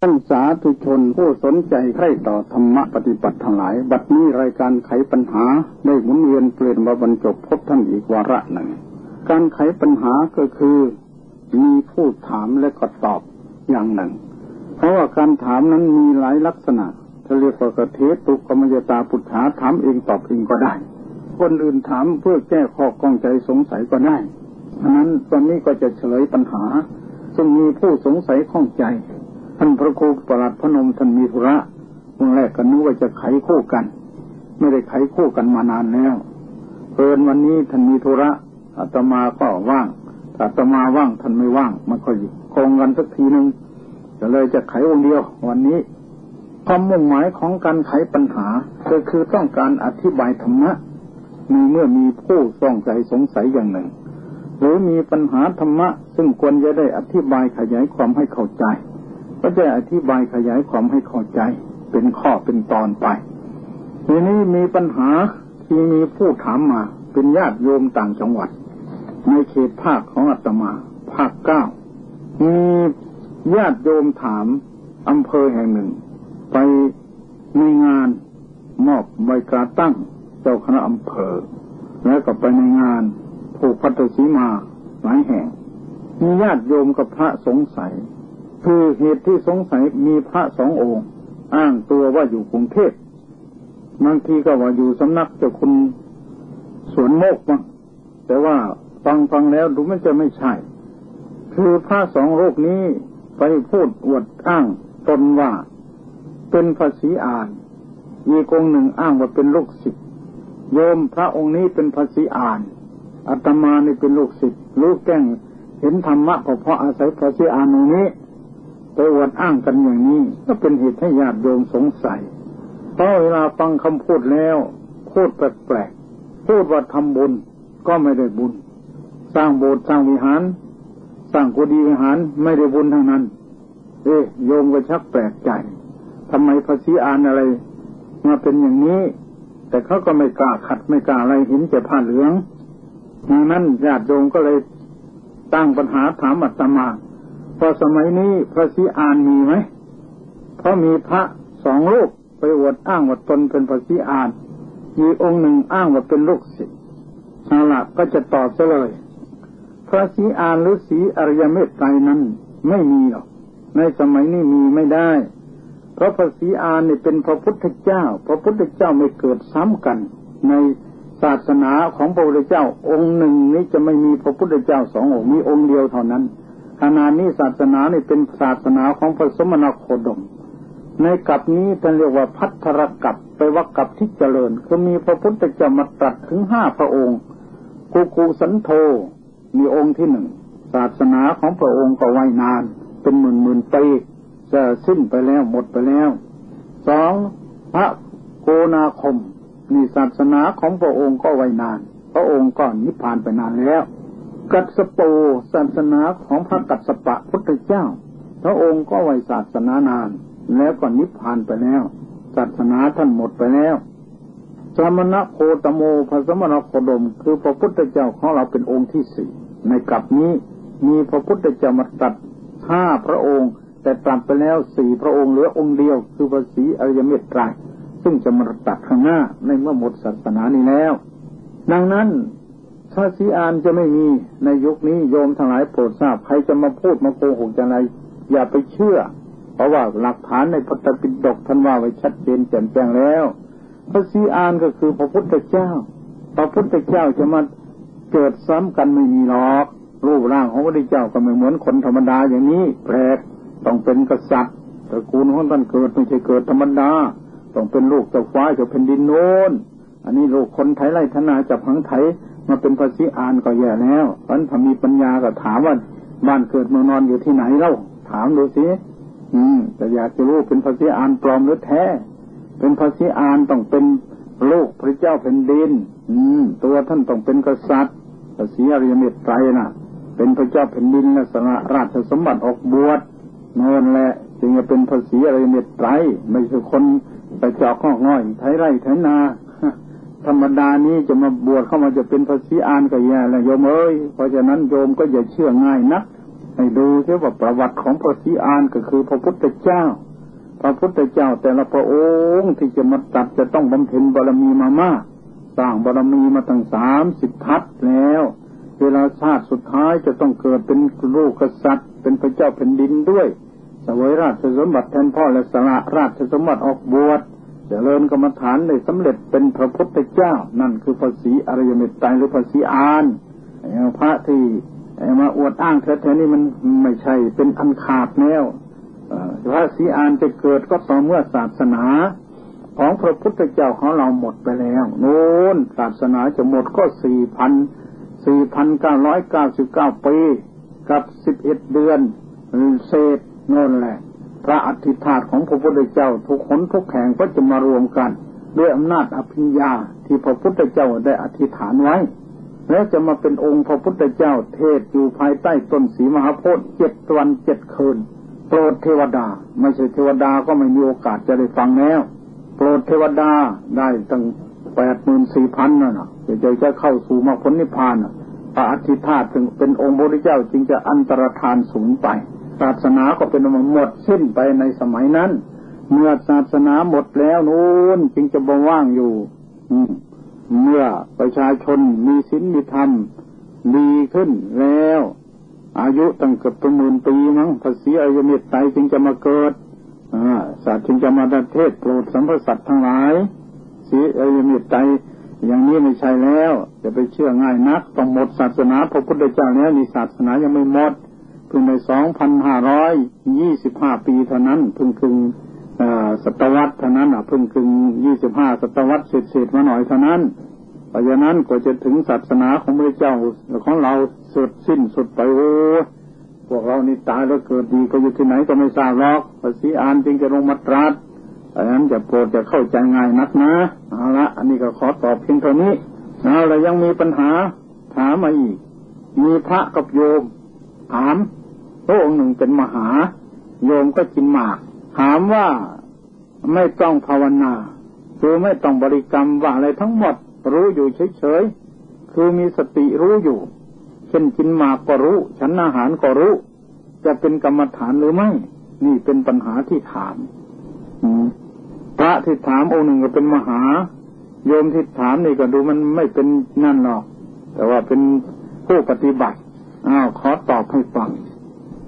ท่านสาธุชนผู้สนใจใคร่ต่อธรรมะปฏิบัติทั้งหลาย บัดนี้รายการไขปัญหาได้หมุนเวียนเปลี่ยนมาบรรจบพบท่านอีกวาระหนึ่ง การไขปัญหาก็คือ มีผู้ถามและก็ตอบอย่างหนึ่ง เพราะว่าการถามนั้นมีหลายลักษณะทะเรียกว่ากเทตุกรรมยตาปุถาถามเองตอบเองก็ได้ คนอื่นถามเพื่อแก้ข้อข้องใจสงสัยก็ได้ฉะนั้นตอนนี้ก็จะเฉลยปัญหาซึ่งมีผู้สงสัยข้องใจ ท่านพระครูประหลัดพนมท่านมีธุระเมื่อแรกก็นึกว่าจะไขคู่กัน ไม่ได้ไขคู่กันมานานแล้วเพินวันนี้ท่านมีธุระอาตมาก็ว่างอาตมาว่างท่านไม่ว่างมันค่อยโคงกันสักทีหนึ่งก็เลยจะไของเดียว วันนี้ความมุ่งหมายของการไขปัญหาก็คือต้องการอธิบายธรรมะมีเมื่อมีผู้ส่องใจสงสัยอย่างหนึ่ง หรือมีปัญหาธรรมะ ซึ่งควรจะได้อธิบายขยายความให้เข้าใจ ก็จะอธิบายขยายความให้เข้าใจ เป็นข้อเป็นตอนไป ทีนี้มีปัญหาที่มีผู้ถามมา เป็นญาติโยมต่างจังหวัด ในเขตภาคของอาตมา ภาคเก้ามีญาติโยมถามอำเภอแห่งหนึ่ง ไปในงานมอบใบกาตั้งเจ้าคณะอำเภอ แล้วก็ไปในงานผูกพัตสีมาหลายแห่ง มีญาติโยมกับพระสงสัย คือเหตุที่สงสัยมีพระสององค์ อ้างตัวว่าอยู่กรุงเทพบางทีก็ว่าอยู่สำนักเจ้าคุณสวนโมกมั้งแต่ว่าฟังฟังแล้วดูมันจะไม่ใช่ คือพระสองโลกนี้ไปพูดอวดอ้างตนว่าเป็นภาษีอ่านอีกองหนึ่งอ้างว่าเป็นลูกศิษย์โยมพระองค์นี้เป็นภาษีอ่านอาตมานี่เป็นลูกศิษย์รู้แก้งเห็นธรรมะเพราะอาศัยภาษีอ่านตรงนี้ ไปอวดอ้างกันอย่างนี้ ก็เป็นเหตุให้ญาติโยมสงสัยเพราะเวลาฟังคำพูดแล้วพูดแปลกๆพูดว่าทำบุญก็ไม่ได้บุญ สร้างโบสถ์สร้างวิหาร สร้างกุฏิวิหารไม่ได้บุญทั้งนั้น เอ๊โยมก็ชักแปลกใจทำไมภาษีอานอะไร มาเป็นอย่างนี้ แต่เขาก็ไม่กล้าขัดไม่กล้าอะไรเห็นแต่ผ้าเหลืองดังนั้นญาติโยมก็เลยตั้งปัญหาถามอัตมา พอสมัยนี้พระศรีอานมีไหมเพราะมีพระสองลูกไปอวดอ้างว่าตนเป็นพระศรีอานมีองค์หนึ่งอ้างว่าเป็นลูกศิษย์อาละก็จะตอบซะเลย พระศรีอานหรือศรีอริยเมตไตรนั้นไม่มีหรอก ในสมัยนี้มีไม่ได้ เพราะพระศรีอานนี่เป็นพระพุทธเจ้า พระพุทธเจ้าไม่เกิดซ้ำกัน ในศาสนาของพระพุทธเจ้า องค์หนึ่งนี้จะไม่มีพระพุทธเจ้าสององค์มีองค์เดียวเท่านั้น ขณะนี้ศาสนานี่เป็นศาสนาของพระสมณโคดม ในกับนี้ท่านเรียกว่าพัทธรกับไปว่ากับที่เจริญคือมีพระพุทธเจ้ามาตรัสถึงห้าพระองค์กูกูสันโธมีองค์ที่หนึ่งศาสนาของพระองค์ก็ไว้นาน เป็นหมื่นหมื่นปีจะสิ้นไปแล้วหมดไปแล้วสองพระโกนาคมมีศาสนาของพระองค์ก็ไว้นาน พระองค์ก็นิพพานไปนานแล้ว กัสโปศาสนาของพระกัสปะพุทธเจ้า พระองค์ก็ไว้ศาสนานาน แล้วก็นิพพานไปแล้ว ศาสนาท่านหมดไปแล้วสมณะโคตโมพระสมณะโคดม คือพระพุทธเจ้าของเราเป็นองค์ที่สี่ในกลับนี้มีพระพุทธเจ้ามาตัดห้าพระองค์ แต่ตัดไปแล้วสี่พระองค์เหลือองค์เดียวคือพระศรีอริยเมตไตรซึ่งจะมาตัดข้างหน้าในเมื่อหมดศาสนานี้แล้ว ดังนั้น พระสีอานจะไม่มีในยุคนี้โยมทั้งหลายโปรดทราบ ใครจะมาพูดมาโกหกจะไรอย่าไปเชื่อ เพราะว่าหลักฐานในพระตปิฎกท่านว่าไว้ชัดเจนแจ่มแจ้งแล้ว พระสีอานก็คือพระพุทธเจ้า พระพุทธเจ้าจะมาเกิดซ้ำกันไม่มีหรอกรูปร่างของพระพุทธเจ้าก็ไม่เหมือนคนธรรมดาอย่างนี้แปลกต้องเป็นกษัตริย์ตระกูลของท่านเกิดไม่ใช่เกิดธรรมดาต้องเป็นลูกเจ้าฟ้าเจ้าแผ่นดินโน้นอันนี้ลูกคนไทยไร่ธนาจับหังไทย มาเป็นภาษีอานก็แย่แล้วเพราะถ้ามีปัญญาก็ถามว่าบ้านเกิดเมืองนอนอยู่ที่ไหนเล่าถามดูสิอืมแต่อยากจะรู้เป็นภาษีอานปลอมหรือแท้ เป็นภาษีอานต้องเป็นลูกพระเจ้าแผ่นดิน อืม ตัวท่านต้องเป็นกษัตริย์ภาษีอริยเมตไตรน่ะ เป็นพระเจ้าแผ่นดินและสนะราชสมบัติออกบวชนอนแหละจึงจะเป็นภาษีอริยเมตไตรไม่ใช่คนไปเจาะข้อง่อยไถไร่ไถนา ธรรมดานี้จะมาบวชเข้ามาจะเป็นภาษีอานก็แย่แล้วโยมเอ้ยเพราะฉะนั้นโยมก็อย่าเชื่อง่ายนักให้ดูเที่ว่าประวัติของพระศรีอานก็คือพระพุทธเจ้า พระพุทธเจ้าแต่ละพระองค์ที่จะมาตัดจะต้องบำเพ็ญบารมีมามากสร้างบารมีมาตั้งสามสิบทัศแล้ว เวลาชาติสุดท้ายจะต้องเกิดเป็นลูกกษัตริย์ เป็นพระเจ้าแผ่นดินด้วยสวยราชสมบัติแทนพ่อและสละราชสมบัติออกบวช ริญกรรมฐานได้สำเร็จเป็นพระพุทธเจ้า นั่นคือภาษีอริยเมตไตรหรือภาษีอานพระที่มาอวดอ้างแท้ๆนี่มันไม่ใช่เป็นอันขาดแนวพระศรีอานจะเกิดก็ต่อเมื่อศาสนา ของพระพุทธเจ้าของเราหมดไปแล้วโน้นศาสนาจะหมดก็สี่พันสี่พันเก้าร้อยเก้าสิบเก้าปี กับสิบเอ็ดเดือนเศษโน่นแหละ พระอธิษฐานของพระพุทธเจ้าทุกคนทุกแห่งก็จะมารวมกัน ด้วยอำนาจอภิญญาที่พระพุทธเจ้าได้อธิษฐานไว้ แล้วจะมาเป็นองค์พระพุทธเจ้าเทศอยู่ภายใต้ต้นสีมหาโพธิ์เจ็ดวันเจ็ดคืนโปรดเทวดา ไม่ใช่เทวดาก็ไม่มีโอกาสจะได้ฟังแล้วโปรดเทวดาได้ตั้งแปดหมื่นสี่พันน่ะนะจะจะเข้าสู่มรรคผลนิพพานพระอธิษฐานถึงเป็นองค์พระพุทธเจ้าจึงจะอันตรธานสูงไป ศาสนาก็เป็นหมดสิ้นไปในสมัยนั้น เมื่อศาสนาหมดแล้วนู้นจึงจะบว่างอยู่เมื่อประชาชนมีศีลมีธรรมดีขึ้นแล้ว อายุตั้งเกือบตัวหมื่นปีมั้งภาษีอายเมตไตจึงจะมาเกิดสัตว์จึงจะมาดัเทศโปรดสัมพสัตว์ทั้งหลายสีอายเมตไตอย่างนี้ไม่ใช่แล้วจะไปเชื่อง่ายนักต้องหมดศาสนาพระพุทธเจ้าแล้วนี่ศาสนายังไม่หมด เพิ่งในสองพันห้าร้อยยี่สิบห้าปีเท่านั้นเพิ่งคึงศตวรรษเท่านั้นอะเพิ่งคึงยี่สิบห้าศตวรรษเศษๆมาหน่อยเท่านั้น เพราะฉะนั้นก็จะถึงศาสนาของพระเจ้าของเราสุดสิ้นสุดไปโอ้พวกเรานี่ตายแล้วเกิดดีก็อยู่ที่ไหนก็ไม่ทราบหรอกภาษีอ่านจึงจะลงมาตรัสเพราะฉะนั้นจะโปรดจะเข้าใจง่ายนักนะเอาละอันนี้ก็ขอตอบเพียงเท่านี้เอาแล้วยังมีปัญหาถามมาอีก มีพระกับโยม ถามพระองค์หนึ่งเป็นมหา โยมก็กินหมาก ถามว่าไม่ต้องภาวนา คือไม่ต้องบริกรรมว่าอะไรทั้งหมด รู้อยู่เฉยๆคือมีสติรู้อยู่ เช่นกินหมากก็รู้ฉันอาหารก็รู้ จะเป็นกรรมฐานหรือไม่ นี่เป็นปัญหาที่ถามพระที่ถามองค์หนึ่งก็เป็นมหา โยมที่ถามนี่ก็ดูมันไม่เป็นนั่นหรอก แต่ว่าเป็นผู้ปฏิบัติ อ้าวขอตอบให้ฟัง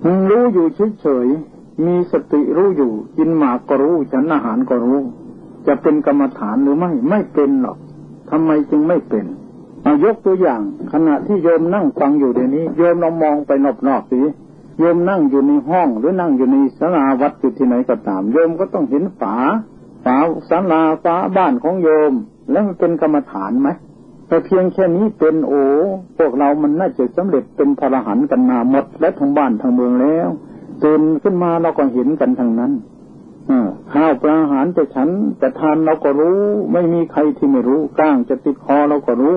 มึงรู้อยู่เฉยๆ มีสติรู้อยู่ กินหมากก็รู้ ฉันอาหารก็รู้ จะเป็นกรรมฐานหรือไม่ ไม่เป็นหรอกทำไมจึงไม่เป็นมายกตัวอย่าง ขณะที่โยมนั่งฟังอยู่เดี๋ยวนี้ โยมลองมองไปนอกๆสิโยมนั่งอยู่ในห้องหรือนั่งอยู่ในศาลาวัดอยู่ที่ไหนก็ตาม โยมก็ต้องเห็นฝาฝาศาลาฝาบ้านของโยม แล้วมันเป็นกรรมฐานไหม แต่เพียงแค่นี้เป็นโอ้พวกเรามันน่าจะสำเร็จเป็นพระหันกันมาหมดและทั้งบ้านทั้งเมืองแล้วตื่นขึ้นมาเราก็เห็นกันทางนั้นข้าวปลาอาหารจะฉันจะทานเราก็รู้ ไม่มีใครที่ไม่รู้ก้างจะติดคอเราก็รู้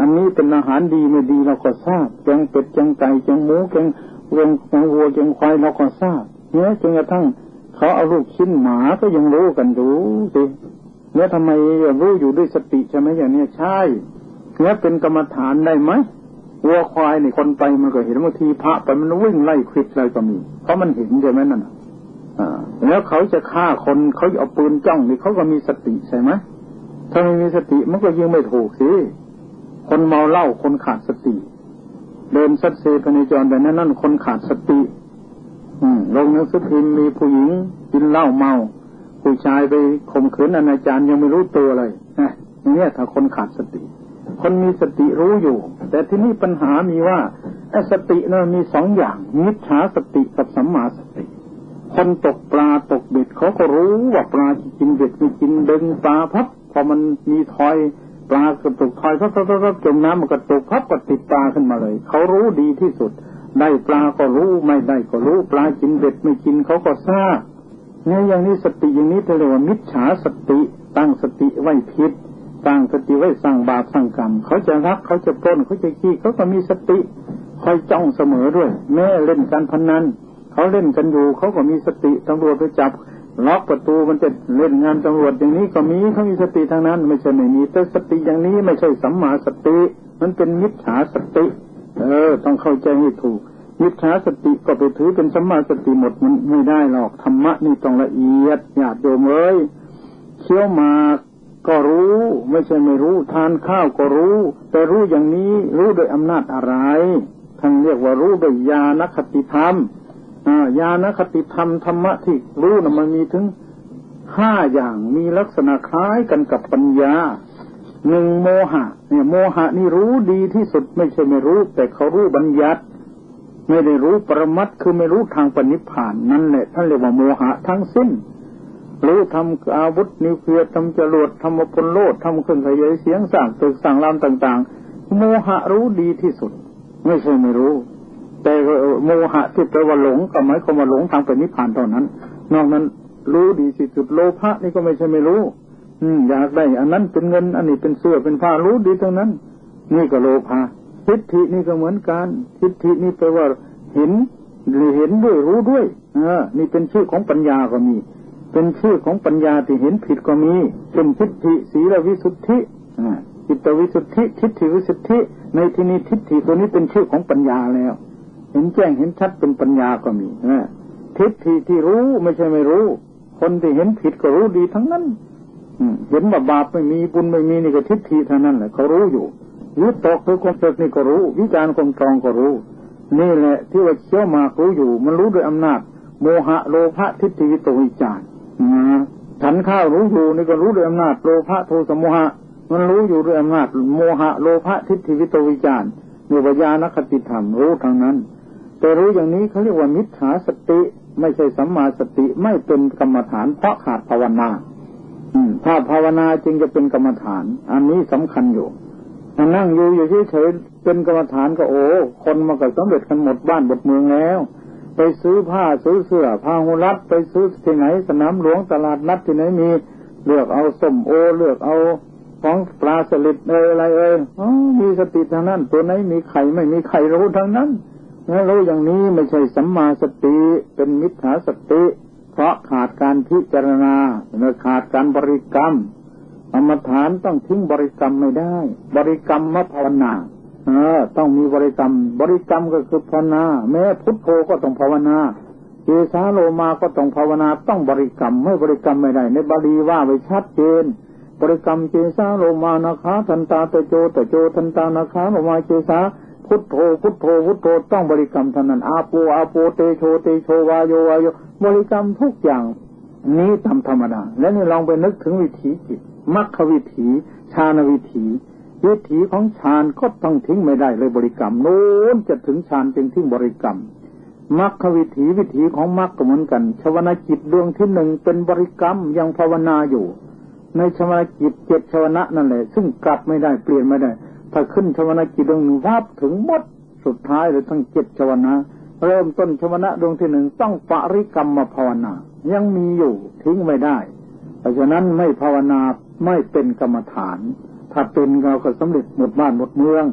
อันนี้เป็นอาหารดีไม่ดีเราก็ทราบแกงเป็ดแกงไก่แกงหมูแกงเวงแกงวัวแกงควายเราก็ทราบเนี่ยจนกระทั่งเขาเอาลูกชิ้นหมาก็ยังรู้กันรู้สิเนี่ยทำไมรู้อยู่ด้วยสติใช่ไหมอย่างนี้ใช่ แล้วเป็นกรรมฐานได้ไหมวัวควายนี่คนไปมันก็เห็นบางทีพระไปมันวิ่งไล่คลิปอะไรก็มี เพราะมันเห็นใช่ไหมนั่นอ่าแล้วเขาจะฆ่าคนเขาเอาปืนจ้องนี่เขาก็มีสติใช่ไหมถ้าไม่มีสติมันก็ยิงไม่ถูกสิคนเมาเหล้าคนขาดสติ เดินสัดเซภในจรแบบนั้นนั่นคนขาดสติ อืมลงหนังสือพิมพ์มีผู้หญิงกินเหล้าเมา ผู้ชายไปข่มขืนอนาจารยังไม่รู้ตัวเลยนะเนี่ยถ้าคนขาดสติ คนมีสติรู้อยู่ แต่ที่นี่ปัญหามีว่าไอ้สตินั้นมีสองอย่าง มิจฉาสติกับสัมมาสติ คนตกปลาตกเบ็ดเขาก็รู้ว่าปลากินเบ็ดไม่กินดึงปลาพับพอมันมีทอยปลากระตุกทอยพับพับพับจมน้ำมันกระตุกพับก็ติดปลาขึ้นมาเลย เขารู้ดีที่สุด ได้ปลาก็รู้ไม่ได้ก็รู้ ปลากินเบ็ดไม่กินเขาก็ทราบเนี่ยอย่างนี้สติอย่างนี้เรียกว่ามิจฉาสติตั้งสติไว้ผิด สร้างสติไว้สร้างบาปสร้างกรรม เขาจะรักเขาจะปล้นเขาจะขี้เขาก็มีสติคอยจ้องเสมอด้วย แม่เล่นการพนนันเขาเล่นกันอยู่เขาก็มีสติตำรวจไปจับล็อกประตูมันจะเล่นงานตำรวจอย่างนี้ก็มีเขามีสติทางนั้น ไม่ใช่ไม่มีแต่สติอย่างนี้ไม่ใช่สัมมาสติ มันเป็นมิจฉาสติ เออ ต้องเข้าใจให้ถูกมิจฉาสติก็ไปถือเป็นสัมมาสติหมดมันไม่ได้หรอกธรรมะนี่ต้องละเอียดญาติโยมเอ้ยเคี้ยวหมาก ก็รู้ ไม่ใช่ไม่รู้ ทานข้าวก็รู้ แต่รู้อย่างนี้รู้โดยอำนาจอะไรท่านเรียกว่ารู้โดยญาณคติธรรมญาณคติธรรมธรรมะที่รู้นะมันมีถึงห้าอย่างมีลักษณะคล้ายกันกับปัญญาหนึ่งโมหะ เนี่ย โมหะนี่รู้ดีที่สุดไม่ใช่ไม่รู้ แต่เขารู้บัญญัติ ไม่ได้รู้ปรมัตคือไม่รู้ทางปณิพานนั่นแหละท่านเรียกว่าโมหะทั้งสิ้น รู้ทำอาวุธนิวเคลียร์ทำจรวดทำพลโลดทำเครื่องขยายเสียงสั่งตึกสั่งลำต่าง ๆ โมหะรู้ดีที่สุด ไม่ใช่ไม่รู้ แต่โมหะที่แปลว่าหลงก็หมายความว่าหลงทางปณิพพานเท่านั้น นอกนั้นรู้ดีที่สุดโลภะนี่ก็ไม่ใช่ไม่รู้ อืมอยากได้ อันนั้นเป็นเงิน อันนี้เป็นเสื้อเป็นผ้ารู้ดีทั้งนั้น นี่ก็โลภะทิฏฐินี่ก็เหมือนกันทิฏฐินี่แปลว่าเห็นหรือเห็นด้วยรู้ด้วยอนี่เป็นชื่อของปัญญาก็มี เป็นชื่อของปัญญาที่เห็นผิดก็มีเป็นทิฏฐิสีลวิสุทธิจิตวิสุทธิทิฏฐิวิสุทธิ ในที่นี้ทิฏฐิตัวนี้เป็นชื่อของปัญญาแล้ว เห็นแจ้งเห็นชัดเป็นปัญญาก็มีทิฏฐิที่รู้ไม่ใช่ไม่รู้ คนที่เห็นผิดก็รู้ดีทั้งนั้นเห็นว่าบาปไม่มีบุญไม่มีนี่ก็ทิฏฐิเท่านั้นแหละเขารู้อยู่ยึดตกคือความเสกนี่ก็รู้ วิจารณ์ความตรองก็รู้ นี่แหละที่ว่าเชี่ยวมารู้อยู่ มันรู้ด้วยอำนาจ โมหะโลภะทิฏฐิวิตวิจารน ฉันข้าวรู้อยู่นี่ก็รู้ด้วยอำนาจโลภะโทสะโมหะ มันรู้อยู่ด้วยอำนาจโมหะโลภะทิฏฐิวิตวิจารเนวญาณคติธรรมรู้ทางนั้น แต่รู้อย่างนี้เขาเรียกว่ามิจฉาสติ ไม่ใช่สัมมาสติไม่เป็นกรรมฐานเพราะขาดภาวนาถ้าภาวนาจึงจะเป็นกรรมฐาน อันนี้สำคัญอยู่นั่งอยู่อยู่เฉยๆเป็นกรรมฐานก็โอ้คนมาก็สำเร็จกันหมดบ้านหมดเมืองแล้ว ไปซื้อผ้าซื้อเสื้อผ้าหุรัดไปซื้อที่ไหนสนามหลวงตลาดนัดที่ไหนมี เลือกเอาส้มโอ เลือกเอาของปลาสลิดเอยอะไรเอยมีสติทางนั้น ตัวไหนมีไข่ไม่มีไข่รู้ทางนั้นแล้วรู้อย่างนี้ไม่ใช่สัมมาสติเป็นมิจฉาสติ เพราะขาดการพิจารณาเมื่อขาดการบริกรรมกรรมฐานต้องทิ้งบริกรรมไม่ได้ บริกรรมมภาวนา เออ ต้องมีบริกรรม บริกรรมก็คือภาวนา แม้พุทโธก็ต้องภาวนาเจสาโลมาก็ต้องภาวนา ต้องบริกรรม ไม่บริกรรมไม่ได้ ในบาลีว่าไว้ชัดเจน บริกรรมเจสาโลมานาคาทันตาเตโจเตโจทันตานาคาโลมาเจสาพุทโธพุทโธพุทโธต้องบริกรรมเท่านั้นอาโปอาโปเตโชเตโชวายโยวายโยบริกรรมทุกอย่างนี้ทำธรรมดา แล้วนี่ลองไปนึกถึงวิถีจิตมรรควิถีฌานวิถี วิถีของฌานก็ต้องทิ้งไม่ได้เลยบริกรรมโน้นจะถึงฌานจึงทิ้งบริกรรมมรรควิถีวิถีของมรรคก็เหมือนกันชวนาจิตดวงที่หนึ่งเป็นบริกรรมยังภาวนาอยู่ ในชวนาจิตเจ็ดชวนะนั่นแหละ ซึ่งกลับไม่ได้เปลี่ยนไม่ได้ ถ้าขึ้นชวนาจิตดวงหนึ่งวับถึงหมดสุดท้ายเลยทั้งเจ็ดชวนะ เริ่มต้นชวนะดวงที่หนึ่งต้องปริกรรมมาภาวนา ยังมีอยู่ทิ้งไม่ได้ เพราะฉะนั้นไม่ภาวนาไม่เป็นกรรมฐาน ถ้าเป็นเราก็สำเร็จหมดบ้านหมดเมือง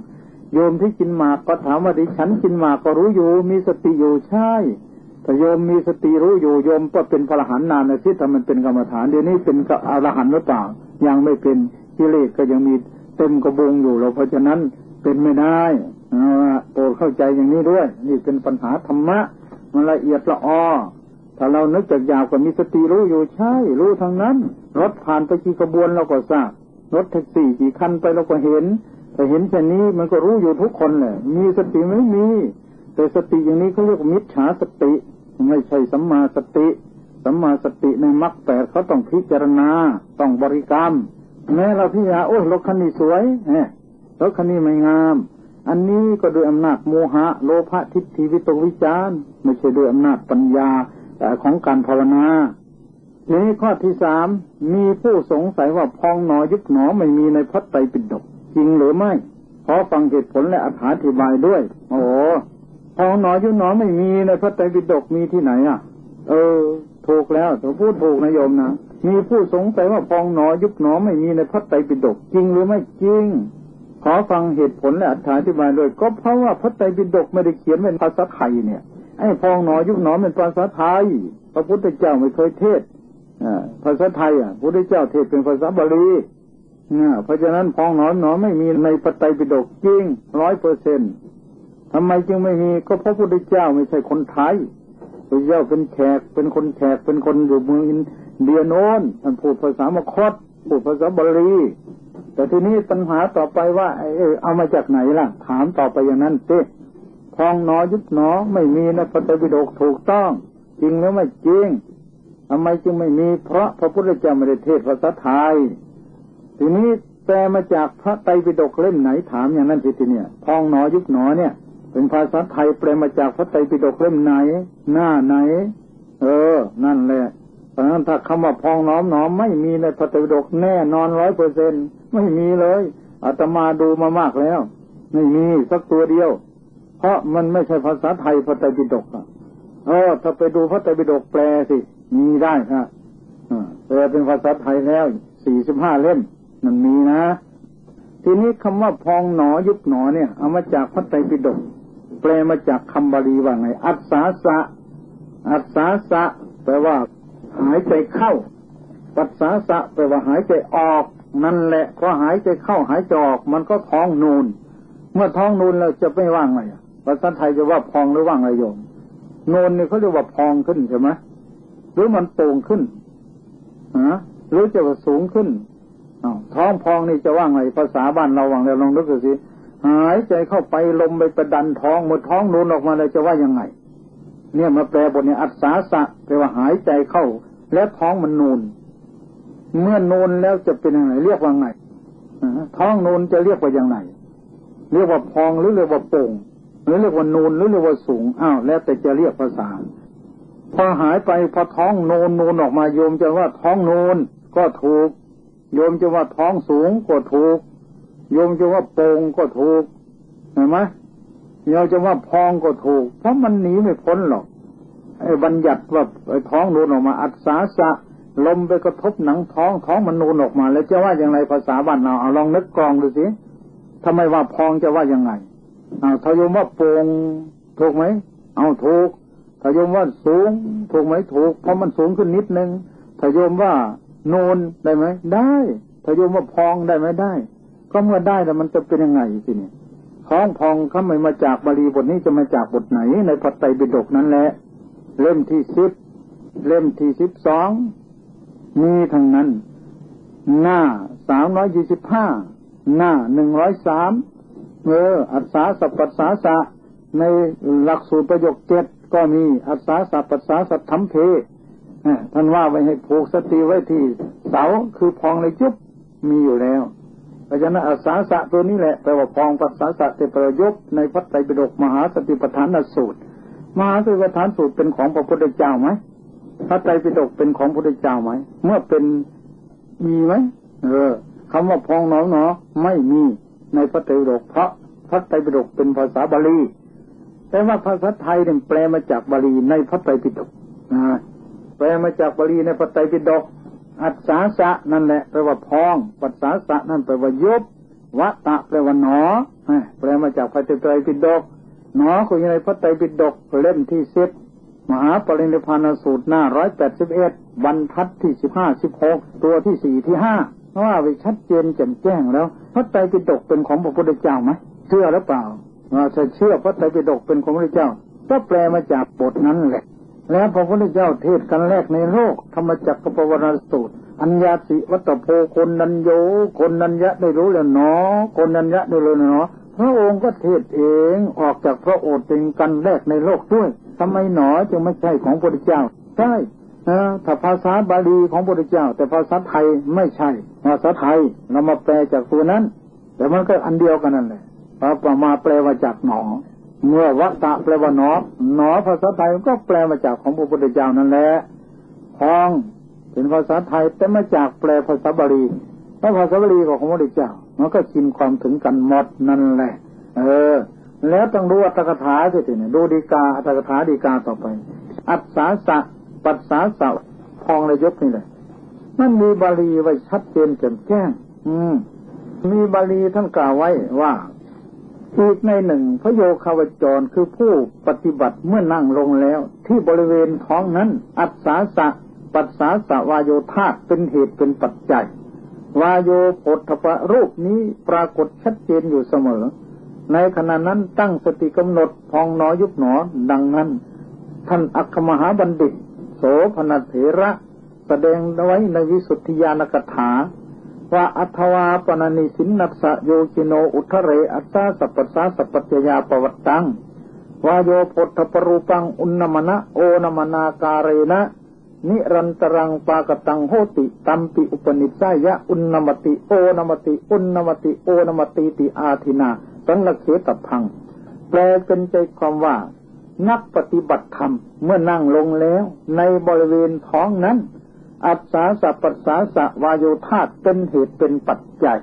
โยมที่กินหมากก็ถามว่าดิฉันกินหมากก็รู้อยู่ มีสติอยู่ใช่แต่โยมมีสติรู้อยู่โยมก็เป็นพระหันนานนะที่ทำมันเป็นกรรมฐานเดี๋ยวนี้เป็นอรหันต์หรือเปล่ายังไม่เป็นกิเลสก็ยังมีเต็มกระบงอยู่เราเพราะฉะนั้นเป็นไม่ได้โปรดเข้าใจอย่างนี้ด้วย นี่เป็นปัญหาธรรมะมันละเอียดละออถ้าเรานึกจากยาวก็มีสติรู้อยู่ใช่ รู้ทั้งนั้นรถผ่านไปกี่ขบวนเราก็ทราบ รถแท็กซี่กี่คันไปเราก็เห็นแต่เห็นแค่นี้มันก็รู้อยู่ทุกคนแหละมีสติไม่มี แต่สติอย่างนี้เขาเรียกมิจฉาสติ ไม่ใช่สัมมาสติ สัมมาสติในมรรคแปดเขาต้องพิจารณาต้องบริกรรมแม้เราพิจารณาโอ้รถคันนี้สวยแหมรถคันนี้ไม่งาม อันนี้ก็โดยอำนาจโมหะ โลภะทิฏฐิวิตกวิจารไม่ใช่โดยอำนาจปัญญาแต่ของการภาวนา นี้ข้อที่สามมีผู้สงสัยว่าพองหนอยุบหนอไม่มีในพัตไตรปิฎกจริงหรือไม่ขอฟังเหตุผลและอธิบายด้วย โอ้พองหนอยุบหนอไม่มีในพัตไตรปิฎกมีที่ไหนอะ เออ ถูกแล้วถ้าพูดถูกนะโยมนะมีผู้สงสัยว่าพองหนอยุบหนอไม่มีในพัตไตรปิฎกจริงหรือไม่จริงขอฟังเหตุผลและอธิบายด้วย ก็เพราะว่าพระไตรปิฎกไม่ได้เขียนเป็นภาษาไทยเนี่ยไอ้พองหนอยุบหนอเป็นภาษาไทย พระพุทธเจ้าไม่เคยเทศ ภาษาไทยอะพระพุทธเจ้าเทศเป็นภาษาบาลีเพราะฉะนั้นพองหนอนหนอไม่มีในปไตยปิฎกจริงร้อยเปอร์เซ็นต์ทำไมจึงไม่มีก็เพราะพระพุทธเจ้าไม่ใช่คนไทยพระเจ้าเป็นแขกเป็นคนแขกเป็นคนอยู่เมืองอินเดียโนนท่านพูดภาษามคตพูดภาษาบาลีแต่ทีนี้ปัญหาต่อไปว่าเออเอามาจากไหนล่ะ ถามต่อไปอย่างนั้นสิพองหนอยุบหนอไม่มีในพระไตรปิฎกถูกต้อง จริงหรือไม่จริง ทำไมจึงไม่มี เพราะพระพุทธเจ้าไม่ได้เทศภาษาไทย ทีนี้แปลมาจากพระไตรปิฎกเล่มไหนถามอย่างนั้นทีเนี่ยพองหนอยุบหนอเนี่ย เป็นภาษาไทยแปลมาจากพระไตรปิฎกเล่มไหน หน้าไหน เออ นั่นแหละเพราะนั้นถ้าคำว่าพองน้อมหนอมไม่มีในพระไตรปิฎกแน่นอนร้อยเปอร์เซ็นไม่มีเลยอาตมาดูมามากแล้ว ไม่มีสักตัวเดียว เพราะมันไม่ใช่ภาษาไทยพระไตรปิฎกอะเออถ้าไปดูพระไตรปิฎกแปลสิ มีได้ครับแปลเป็นภาษาไทยแล้วสี่สิบห้าเล่มมันมีนะ ทีนี้คำว่าพองหนอยุบหนอเนี่ย เอามาจากพระไตรปิฎกแปลมาจากคำบาลีว่าไง อัศสาสะ อัศสาสะแปลว่า หายใจเข้า ปัสสาสะแปลว่าหายใจออก นั่นแหละพอหายใจเข้าหายใจออกมันก็ท้องนูน เมื่อท้องนูนเราจะไม่ว่างไงภาษาไทยจะว่าพองหรือว่างไรโยมนูนเนี่ยเขาเรียกว่าพองขึ้นใช่ไหม หรือมันโป่งขึ้นฮะหรือจะว่าสูงขึ้นท้องพองนี่จะว่างไงภาษาบ้านเราว่างแล้วลองนึกดูสิหายใจเข้าไปลมไปประดันท้องเมื่อท้องนูนออกมาเลยจะว่ายังไง เนี่ยมาแปลบทนี้อัศาสะแปลว่าหายใจเข้า แล้วท้องมันนูน เมื่อนูนแล้วจะเป็นยังไงเรียกว่าไงท้องนูนจะเรียกว่ายังไงเรียกว่าพองหรือเรียกว่าโป่งหรือเรียกว่านูนหรือเรียกว่าสูงอ้าวแล้วแต่จะเรียกภาษา พอหายไปพอท้องโนนโนนออกมาโยมจะว่าท้องโนนก็ถูก โยมจะว่าท้องสูงก็ถูก โยมจะว่าโป่งก็ถูกเห็นไหมโยมจะว่าพองก็ถูก เพราะมันหนีไม่พ้นหรอกไอ้บัญญัติว่าไอ้ท้องโนนออกมา อัศาสะลมไปกระทบหนังท้องท้องมันนูนออกมา แล้วจะว่าอย่างไรภาษาบ้านเราเอาลองนึกกรองดูสิทำไมว่าพองจะว่ายังไงอ้าวถ้าโยมว่าโป่งถูกไหมเอาถูก ถ้าโยมว่าสูงถูกไหมถูก เพราะมันสูงขึ้นนิดนึงถ้าโยมว่าโนนได้ไหมได้ถ้าโยมว่าพองได้ไหมได้ ก็เมื่อได้แต่มันจะเป็นยังไงสิเนี่ยท้องพองเขาไม่มาจากบาลีบทนี้จะมาจากบทไหน ในพระไตรปิฎกนั้นแหละ เล่มที่สิบเล่มที่สิบสองมีทั้งนั้น หน้าสามร้อยยี่สิบห้าหน้าหนึ่งร้อยสามเอออัศาสัพปัสสาสะในหลักสูตรประโยคเจ็ด ก็มีอัศาสัพปัสสาสัทธรรมเพท่านว่าไว้ให้ผูกสติไว้ที่เสาคือพองในจุบมีอยู่แล้วเพราะฉะนั้นอาสาสะตัวนี้แหละแปลว่าพองปัสสาสะเตประยกในพระไตรปิฎกมหาสติปัฏฐานสูตร มหาสติปัฏฐานสูตรเป็นของพระพุทธเจ้าไหมพระไตรปิฎกเป็นของพระพุทธเจ้าไหมเมื่อเป็นมีไหมเออคำว่าพองหนอหนอไม่มีในพระไตรปิฎกเพราะพระไตรปิฎกเป็นภาษาบาลี แต่ว่าภาษาไทยเนี่ยแปลมาจากบาลีในพระไตรปิฎกนะแปลมาจากบาลีในพระไตรปิฎกอัศาสะนั่นแหละแปลว่าพอง ปัสสาสะนั่นแปลว่ายุบวัตะแปลว่าหนอแปลมาจากพระไตรปิฎกหนอคือในพระไตรปิฎกเล่มที่สิบมหาปรินิพานสูตรหน้าร้อยแปดสิบเอ็ดบรรทัดที่สิบห้าสิบหกตัวที่สี่ที่ห้าว่าไปชัดเจนแจ่มแจ้งแล้ว พระไตรปิฎกเป็นของพระพุทธเจ้าไหมเชื่อหรือเปล่า จะเชื่อพระไตรปิฎกเป็นของพระเจ้า ก็แปลมาจากบทนั้นแหละ แล้วพระพุทธเจ้าเทศกันแรกในโลกธรรมจักรปวรณสูตร อัญญาสิวัตโพคนนันโย คนนันยะได้รู้แล้วเนาะคนนันยะได้รู้แล้วเนาะพระองค์ก็เทศเองออกจากพระโอษฐ์เป็นกันแรกในโลกด้วยทำไมหนอจึงไม่ใช่ของพระพุทธเจ้าใช่ถ้าภาษาบาลีของพระพุทธเจ้า แต่ภาษาไทยไม่ใช่ ภาษาไทยเรามาแปลจากตัวนั้น แต่มันก็อันเดียวกันนั่นแหละ พระประมาแปลมาจากหนอ เมื่อวัตตะแปลว่าหนอ หนอภาษาไทยก็แปลมาจากของพระพุทธเจ้านั่นแหละพองเป็นภาษาไทยแต่มาจากแปลภาษาบาลีถ้าภาษาบาลีของพระพุทธเจ้า มันก็กินความถึงกันหมดนั่นแหละ เออ แล้วต้องดูอัตถกถาสิทีเนี่ยดูดีกาอัตถกถาดีกาต่อไป อัศสาสะปัสสาสะพองเลยยกนี่เลยมันมีบาลีไว้ชัดเจนแจ่มแจ้ง อืม มีบาลีท่านกล่าวไว้ว่า อีกในหนึ่งพระโยคาวจรคือผู้ปฏิบัติเมื่อนั่งลงแล้ว ที่บริเวณท้องนั้น อัศสาสะปัสสาสะวายโยธาเป็นเหตุเป็นปัจจัย วายโยโพธพะรูปนี้ปรากฏชัดเจนอยู่เสมอ ในขณะนั้นตั้งสติกำหนดพองหนอยุบหนอ ดังนั้น ท่านอัคคมหาบัณฑิต โสพนเถระ แสดงไว้ในวิสุทธิยานกถา ว่าอัทวาปนานิสินนัสโยกิโนอุทะเรอัตตาสัพพสาสัพพยาปวัตตังวายโยพุทธปรูปังอุณมณะโอนมนาการเรนะนิรันตรังปากตังโหติตัมปิอุปนิสัยะอุณมติโอนมติอุณมติโอนมติติอาทินาสังลเขตพัง แปลเป็นใจความว่า นักปฏิบัติธรรมเมื่อนั่งลงแล้ว ในบริเวณท้องนั้น อัศาสะปัสสาสะวายโยธาเป็นเหตุเป็นปัจจัย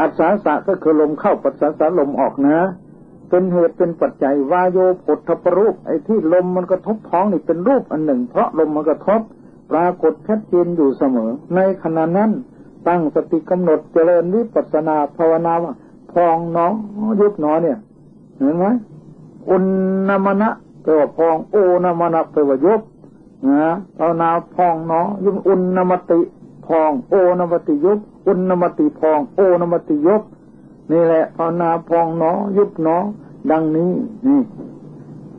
อัศาสะก็คือลมเข้าปัสสาสะลมออกนะ เป็นเหตุเป็นปัจจัยวายโยผลทปรูปไอ้ที่ลมมันกระทบท้องนี่เป็นรูปอันหนึ่ง เพราะลมมันกระทบ ปรากฏชัดเจนอยู่เสมอ ในขณะนั้นตั้งสติกำหนดเจริญวิปัสนาภาวนาว่าพองน้องยุบหนอเนี่ยเห็นไหมอุณนมณะแปลว่าพองโอนมณะแปลว่ายุบ นะภาวนาพองเน้อยุบอุณนมติพอง โอนมติยุบอุณนมติพอง โอนมติยุบนี่แหละภาวนาพองหนอยุบหนอดังนี้นี่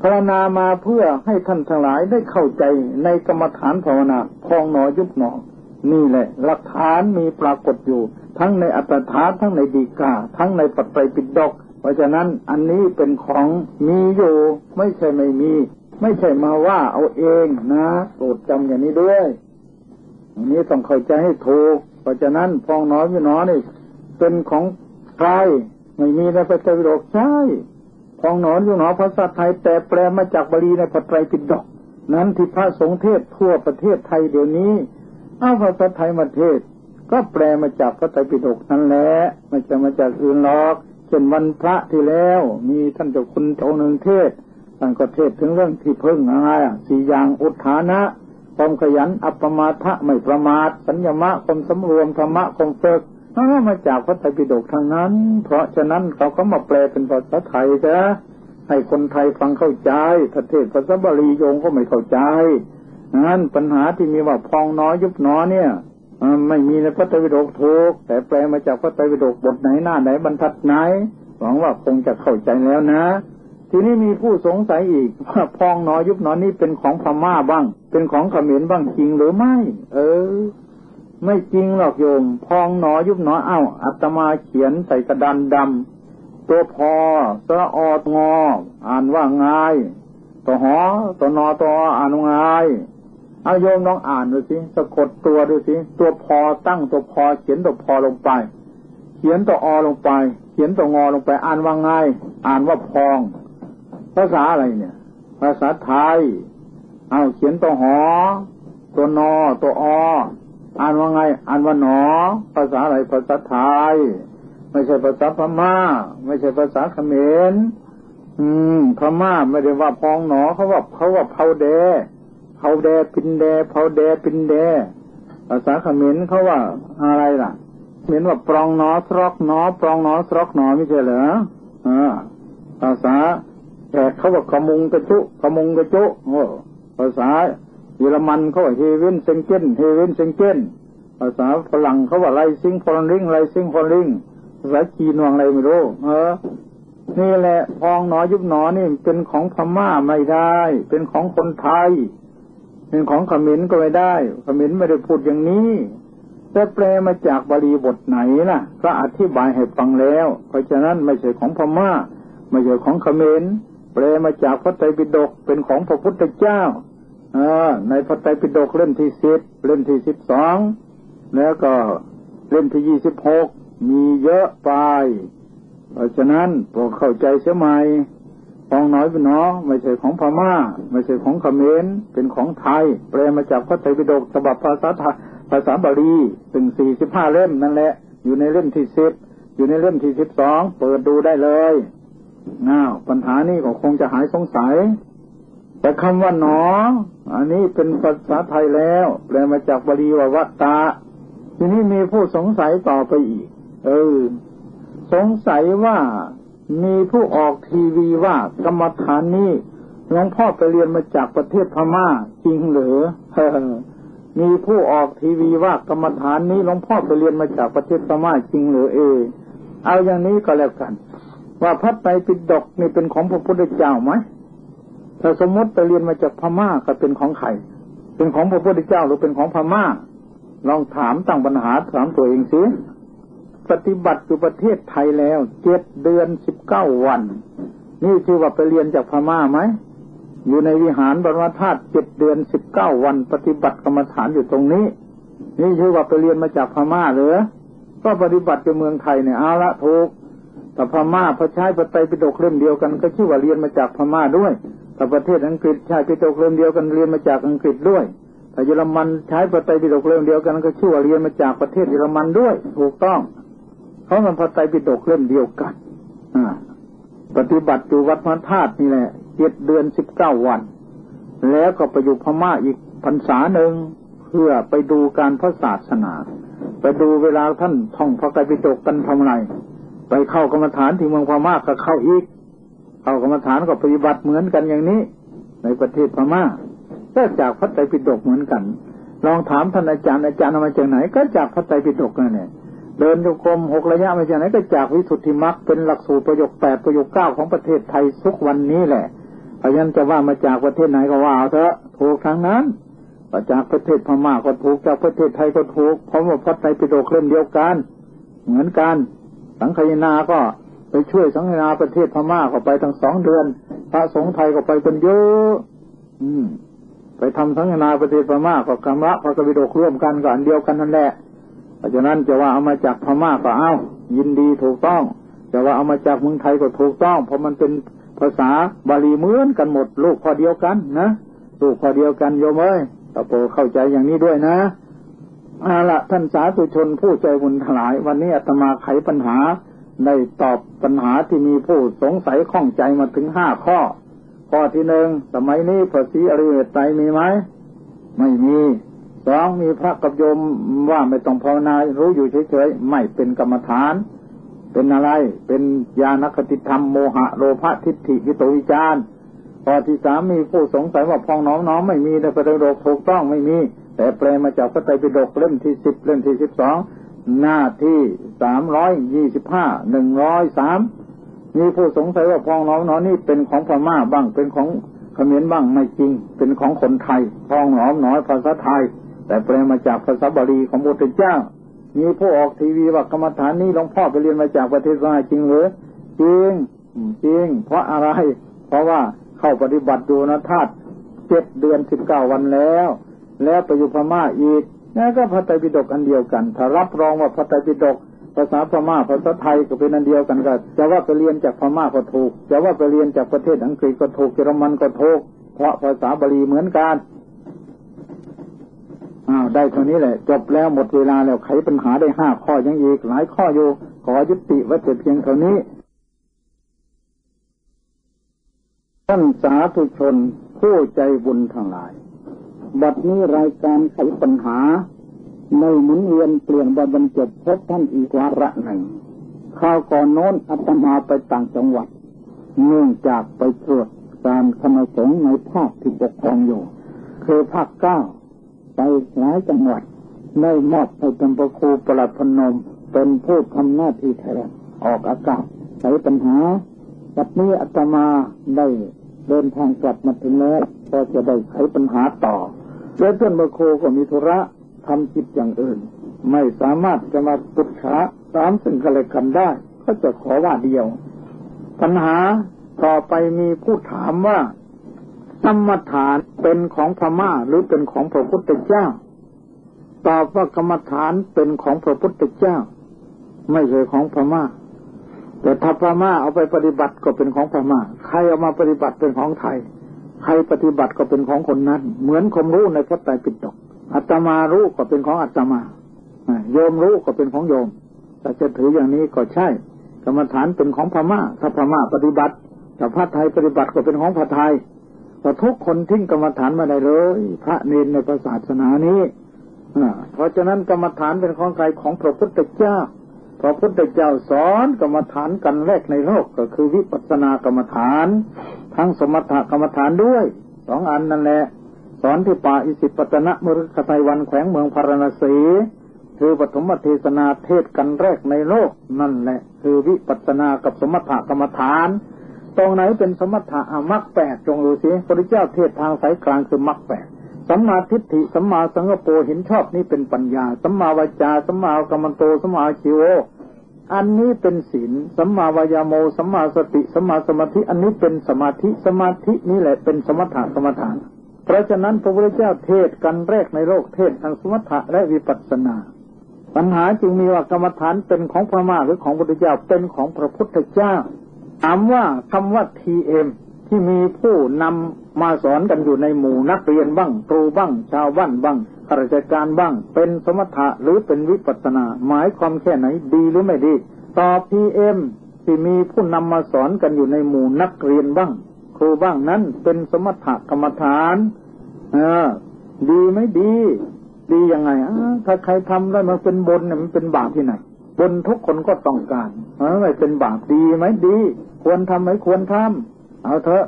ภาวนามาเพื่อให้ท่านทั้งหลายได้เข้าใจในกรรมฐานภาวนาพองหนอยุบหนอ นี่แหละ หลักฐานมีปรากฏอยู่ ทั้งในอัตถาทั้งในดีกา ทั้งในปัจไตรปิฎกเพราะฉะนั้นอันนี้เป็นของมีอยู่ไม่ใช่ไม่มี ไม่ใช่มาว่าเอาเองนะโปรดจำอย่างนี้ด้วย อันนี้ต้องเข้าใจให้ถูก เพราะฉะนั้นพองน้อยไม่น้อยนี่เป็นของใครไม่มีในพระไตรปิฎกใช่พองหนอนอยู่หนอภาษาไทยแต่แปลมาจากบาลีในพระไตรปิฎกนั้นที่พระสงฆ์เทศทั่วประเทศไทยเดี๋ยวนี้เอาภาษาไทยมาเทศ ก็แปลมาจากพระไตรปิฎกนั่นแหละไม่จะมาจากอื่นหรอกเช่นวันพระที่แล้ว มีท่านเจ้าคุณเจ้าหนึ่งเทศ ท่านก็เทศถึงเรื่องที่เพิ่งอะไรสี่อย่างอุทานะความขยันอัปมาทะไม่ประมาท สัญญมะความสำรวมธรรมะความเฟิกนั่นมาจากพระไตรปิฎกทางนั้น เพราะฉะนั้นเขาก็มาแปลเป็นภาษาไทยจ้ะให้คนไทยฟังเข้าใจถ้าเทศภาษาบาลีโยงก็ไม่เข้าใจนั้นปัญหาที่มีว่าพองน้อยยุบน้อเนี่ยไม่มีในพระไตรปิฎกถูกแต่แปลมาจากพระไตรปิฎกบทไหนหน้าไหนบรรทัดไหนหวังว่าคงจะเข้าใจแล้วนะ ทีนี้มีผู้สงสัยอีกว่าพองหนอยุบหนอนี่เป็นของพม่าบ้าง เป็นของเขมรบ้างจริงหรือไม่ เออ ไม่จริงหรอกโยม พองหนอยุบหนอเอ้าอัตมาเขียนใส่กระดานดำตัวพอสระอดงออ่านว่าง่ายตัวหอตัวนอตัวอ่านว่าง่ายเอาโยมลองอ่านดูสิสะกดตัวดูสิตัวพอตั้งตัวพอเขียนตัวพอลงไป เขียนตัวอลงไป เขียนตัวงอลงไป อ่านว่าง่ายอ่านว่าพอง ภาษาอะไรเนี่ย ภาษาไทย เอาเขียนตัวหอ ตัวนอ ตัวออ่านว่าไง อ่านว่าหนอ ภาษาอะไร ภาษาไทย ไม่ใช่ภาษาพม่า ไม่ใช่ภาษาเขมร อืม พม่าไม่ได้ว่าพองหนอเขาว่าเขาว่าเผาแดเผาแดปินแดเผาแดปินแด ภาษาเขมรเขาว่าอะไรล่ะเหมือนว่าปรองหนอสรอกหนอปรองหนอสรอกหนอไม่ใช่เหรออ่าภาษา แขกเขาว่าขมุงกระจุขมุงกระจุโอ้ภาษาเยอรมันเขาว่าเฮเวนเซงเกนเฮเวนเซงเกนภาษาฝรั่งเขาว่าไรซิงพอลริงไรซิงพอลริงภาษาจีนว่าอะไรไม่รู้เออ นี่แหละพองหนอยุบหนอนี่เป็นของพม่าไม่ได้ เป็นของคนไทย เป็นของขมิ้นก็ไม่ได้ขมิ้นไม่ได้พูดอย่างนี้แต่แปลมาจากบาลีบทไหนล่ะก็อธิบายให้ฟังแล้ว เพราะฉะนั้นไม่ใช่ของพม่า ไม่ใช่ของขมิ้น แปลมาจากพระไตรปิฎกเป็นของพระพุทธเจ้าในพระไตรปิฎกเล่มที่สิบเล่มที่สิบสองแล้วก็เล่มที่ยี่สิบหกมีเยอะไป เพราะฉะนั้นพอเข้าใจเสียใหม่ฟองน้อยเป็นน้อไม่ใช่ของพม่า ไม่ใช่ของเขมรเป็นของไทย แปลมาจากพระไตรปิฎกฉบับภาษาไทยภาษาบาลีถึงสี่สิบห้าเล่มนั่นแหละ อยู่ในเล่มที่สิบอยู่ในเล่มที่สิบสองเปิดดูได้เลย น้าปัญหานี้ก็คงจะหายสงสัย แต่คำว่าหนอ อันนี้เป็นภาษาไทยแล้ว แปลมาจากบาลีว่าวัตตาทีนี้มีผู้สงสัยต่อไปอีก เออ สงสัยว่ามีผู้ออกทีวีว่ากรรมฐานนี้หลวงพ่อไปเรียนมาจากประเทศพม่าจริงหรือมีผู้ออกทีวีว่ากรรมฐานนี้หลวงพ่อไปเรียนมาจากประเทศพม่าจริงหรือเอ เอาอย่างนี้ก็แล้วกัน ว่าพระไตรปิฎกนี่เป็นของพระพุทธเจ้าไหมถ้าสมมติไปเรียนมาจากพม่าก็เป็นของใครเป็นของพระพุทธเจ้าหรือเป็นของพม่า ลองถามตั้งปัญหาถามตัวเองสิปฏิบัติอยู่ประเทศไทยแล้วเจ็ดเดือนสิบเก้าวัน นี่ชื่อว่าไปเรียนจากพม่าไหมอยู่ในวิหารบรมธาตุเจ็ดเดือนสิบเก้าวัน ปฏิบัติกรรมฐานอยู่ตรงนี้ นี่ชื่อว่าไปเรียนมาจากพม่าหรือก็ปฏิบัติในเมืองไทยเนี่ยเอาละถูก แต่พม่าพระใช้พระไตรปิฎกเล่มเดียวกัน ก็ชื่อว่าเรียนมาจากพม่าด้วยแต่ประเทศอังกฤษใช้ปิฎกเล่มเดียวกันเรียนมาจากอังกฤษด้วยถ้าเยอรมันใช้พระไตรปิฎกเล่มเดียวกันก็ชื่อว่าเรียนมาจากประเทศเยอรมันด้วย ถูกต้องเขามันพระไตรปิฎกเล่มเดียวกันอปฏิบัติอยู่วัดพระธาตุนี่แหละเจ็ดเดือนสิบเก้าวัน แล้วก็ไปอยู่พม่าอีกพรรษาหนึ่งเพื่อไปดูการพระศาสนา ไปดูเวลาท่านท่องพระไตรปิฎกกันทำไร ไปเข้ากรรมฐานที่เมืองพม่าก็เข้าอีก เข้ากรรมฐานก็ปฏิบัติเหมือนกันอย่างนี้ ในประเทศพม่าก็จากพระไตรปิฎกเหมือนกัน ลองถามท่านอาจารย์อาจารย์มาจากไหน ก็จากพระไตรปิฎกนั่นแหละเดินโยกรมหกระยะมาจากไหนก็จากวิสุทธิมรรคเป็นหลักสูตรประโยคแปดประโยคเก้าของประเทศไทยทุกวันนี้แหละเพราะฉะนั้นจะว่ามาจากประเทศไหนก็ว่าเอาเถอะถูกทางนั้นาจากประเทศพม่าก็ถูกจากประเทศไทยก็ถูกเพราะว่าพระไตรปิฎกเล่มเดียวกัน เหมือนกัน สังขยนาก็ไปช่วยสังขยนาประเทศพม่าก็ไปทั้งสองเดือน พระสงฆ์ไทยก็ไปกันเยอะอืม ไปทำสังขยนาประเทศพม่าก็กรรมะพระกบิดกร่วมกันก็อันเดียวกันนั่นแหละเพราะฉะนั้นจะว่าเอามาจากพม่าก็เอายินดีถูกต้องจะว่าเอามาจากเมืองไทยก็ถูกต้อง เพราะมันเป็นภาษาบาลีเหมือนกันหมดลูกพอเดียวกันนะลูกพอเดียวกันโยมเอ้ยตะโปเข้าใจอย่างนี้ด้วยนะ อาละท่านสาธุชนผู้ใจบุญถลาย วันนี้อาตมาไขปัญหาได้ตอบปัญหาที่มีผู้สงสัยข้องใจมาถึงห้าข้อ ข้อที่หนึ่งสมัยนี้พระศีอริยไตรมีไหมไม่มีสองมีพระกับโยมว่าไม่ต้องภาวนารู้อยู่เฉยๆไม่เป็นกรรมฐาน เป็นอะไรเป็นญาณคติธรรมโมหะโลภะทิฏฐิวิโตวิจารข้อที่สามมีผู้สงสัยว่าพองน้อมน้อมไม่มีในพระไตรปิฎกถูกต้องไม่มี แต่แปลมาจากพระไตรปิฎกเล่มที่สิบเล่มที่สิบสองหน้าที่สามร้อยยี่สิบห้าหนึ่งร้อยสามมีผู้สงสัยว่าพองน้อมน้อนี่เป็นของพม่าบ้างเป็นของเขมรบ้างไม่จริง เป็นของคนไทยพองน้อมน้อยภาษาไทย แต่แปลมาจากภาษาบาลีของพระพุทธเจ้า มีผู้ออกทีวีว่ากรรมฐานนี้หลวงพ่อไปเรียนมาจากประเทศไทยจริงหรือจริงจริง เพราะอะไร เพราะว่าเข้าปฏิบัติดูนะธาตุเจ็ดเดือนสิบเก้าวันแล้ว แล้วไปอยู่พม่าอีกนั่นก็พระไตรปิฎกอันเดียวกัน ถ้ารับรองว่าพระไตรปิฎกภาษาพม่าภาษาไทยก็เป็นอันเดียวกันก็จะว่าไปเรียนจากพม่าก็ถูก จะว่าไปเรียนจากประเทศอังกฤษก็ถูกเยอรมันก็ถูก เพราะภาษาบาลีเหมือนกันอ้าวได้เท่านี้แหละ จบแล้วหมดเวลาแล้วไขปัญหาได้ห้าข้อยังอีก หลายข้ออยู่ ขอยุติไว้แต่เพียงเท่านี้ท่านสาธุชนผู้ใจบุญทั้งหลาย บัดนี้รายการไขปัญหา ในหมุนเวียนเปลี่ยนบรรจบพบท่านอีกวาระหนึ่งข้าวก่อนโน้นอาตมาไปต่างจังหวัด เนื่องจากไปตรวจการคณะสงฆ์ในภาคที่ปกครองอยู่ คือภาคเก้าไปหลายจังหวัดได้มอบให้จำปาครูประหลัดพนม เป็นผู้ทำหน้าที่แทนออกอากาศไขปัญหาบัดนี้อาตมาได้ เดินทางกลับมาถึงแล้วก็จะได้ไขปัญหาต่อ แล้วท่านบาโคก็มีธุระทำจิตอย่างอื่น ไม่สามารถจะมาปรึกษาตามสิ่งกันเลยกันได้ ก็จะขอว่าเดียว ปัญหาต่อไปมีผู้ถามว่าสมถานเป็นของพม่าหรือเป็นของพระพุทธเจ้า ตอบว่ากรรมฐานเป็นของพระพุทธเจ้า ไม่ใช่ของพม่า แต่ถ้าพม่าเอาไปปฏิบัติก็เป็นของพม่า ใครเอามาปฏิบัติเป็นของไทย ใครปฏิบัติก็เป็นของคนนั้น เหมือนคมรู้ในพระไตรปิฎกอาตมารู้ก็เป็นของอาตมาโยมรู้ก็เป็นของโยม แต่จะถืออย่างนี้ก็ใช่ กรรมฐานเป็นของพม่า ถ้าพม่าปฏิบัติแต่พระไทยปฏิบัติก็เป็นของพระไทยแต่ทุกคนทิ้งกรรมฐานมาได้เลย พระเนรในศาสนานี้เพราะฉะนั้นกรรมฐานเป็นของใครของพระพุทธเจ้า พระพุทธเจ้าสอนกรรมฐานกันแรกในโลกก็คือวิปัสสนากรรมฐาน ทั้งสมถกรรมฐานด้วย สองอันนั่นแหละสอนที่ป่าอิสิปตนะมฤคไตวันแขวงเมืองพาราณสีคือปฐมเทศนาเทศกันแรกในโลกนั่นแหละ คือวิปัสสนากับสมถะกรรมฐาน ตรงไหนเป็นสมถะมรรคแปดจงดูสิพระเจ้าเทศทางสายกลางคือมรรคแปด สัมมาทิฏฐิสัมมาสังกปรเห็นชอบนี่เป็นปัญญา สัมมาวาจา สัมมากรรมโต สัมมาชิโว อันนี้เป็นศีล สัมมาวายาโม สัมมาสติ สัมมาสมาธิ อันนี้เป็นสมาธิ สมาธินี่แหละเป็นสมถะกรรมฐาน เพราะฉะนั้นพระพุทธเจ้าเทศกันแรกในโลกเทศทางสมถะและวิปัสสนา ปัญหาจึงมีว่ากรรมฐานเป็นของพระมาหรือของพระพุทธเจ้าเป็นของพระพุทธเจ้าถามว่าคำว่าทีเอ็ม ที่มีผู้นำมาสอนกันอยู่ในหมู่นักเรียนบ้างครูบ้าง ชาวบ้านบ้างข้าราชการบ้าง เป็นสมถะหรือเป็นวิปัสนา หมายความแค่ไหนดีหรือไม่ดี ตอบพีเอ็มที่มีผู้นำมาสอนกันอยู่ในหมู่นักเรียนบ้าง ครูบ้างนั้นเป็นสมถะกรรมฐานอดีไหมดี ดียังไงถ้าใครทำได้มันเป็นบนเนี่ยมันเป็นบาปที่ไหนบนทุกคนก็ต้องการออไม่เป็นบาปดีไหมดี ควรทำไหมควรทำ เอาเถอะ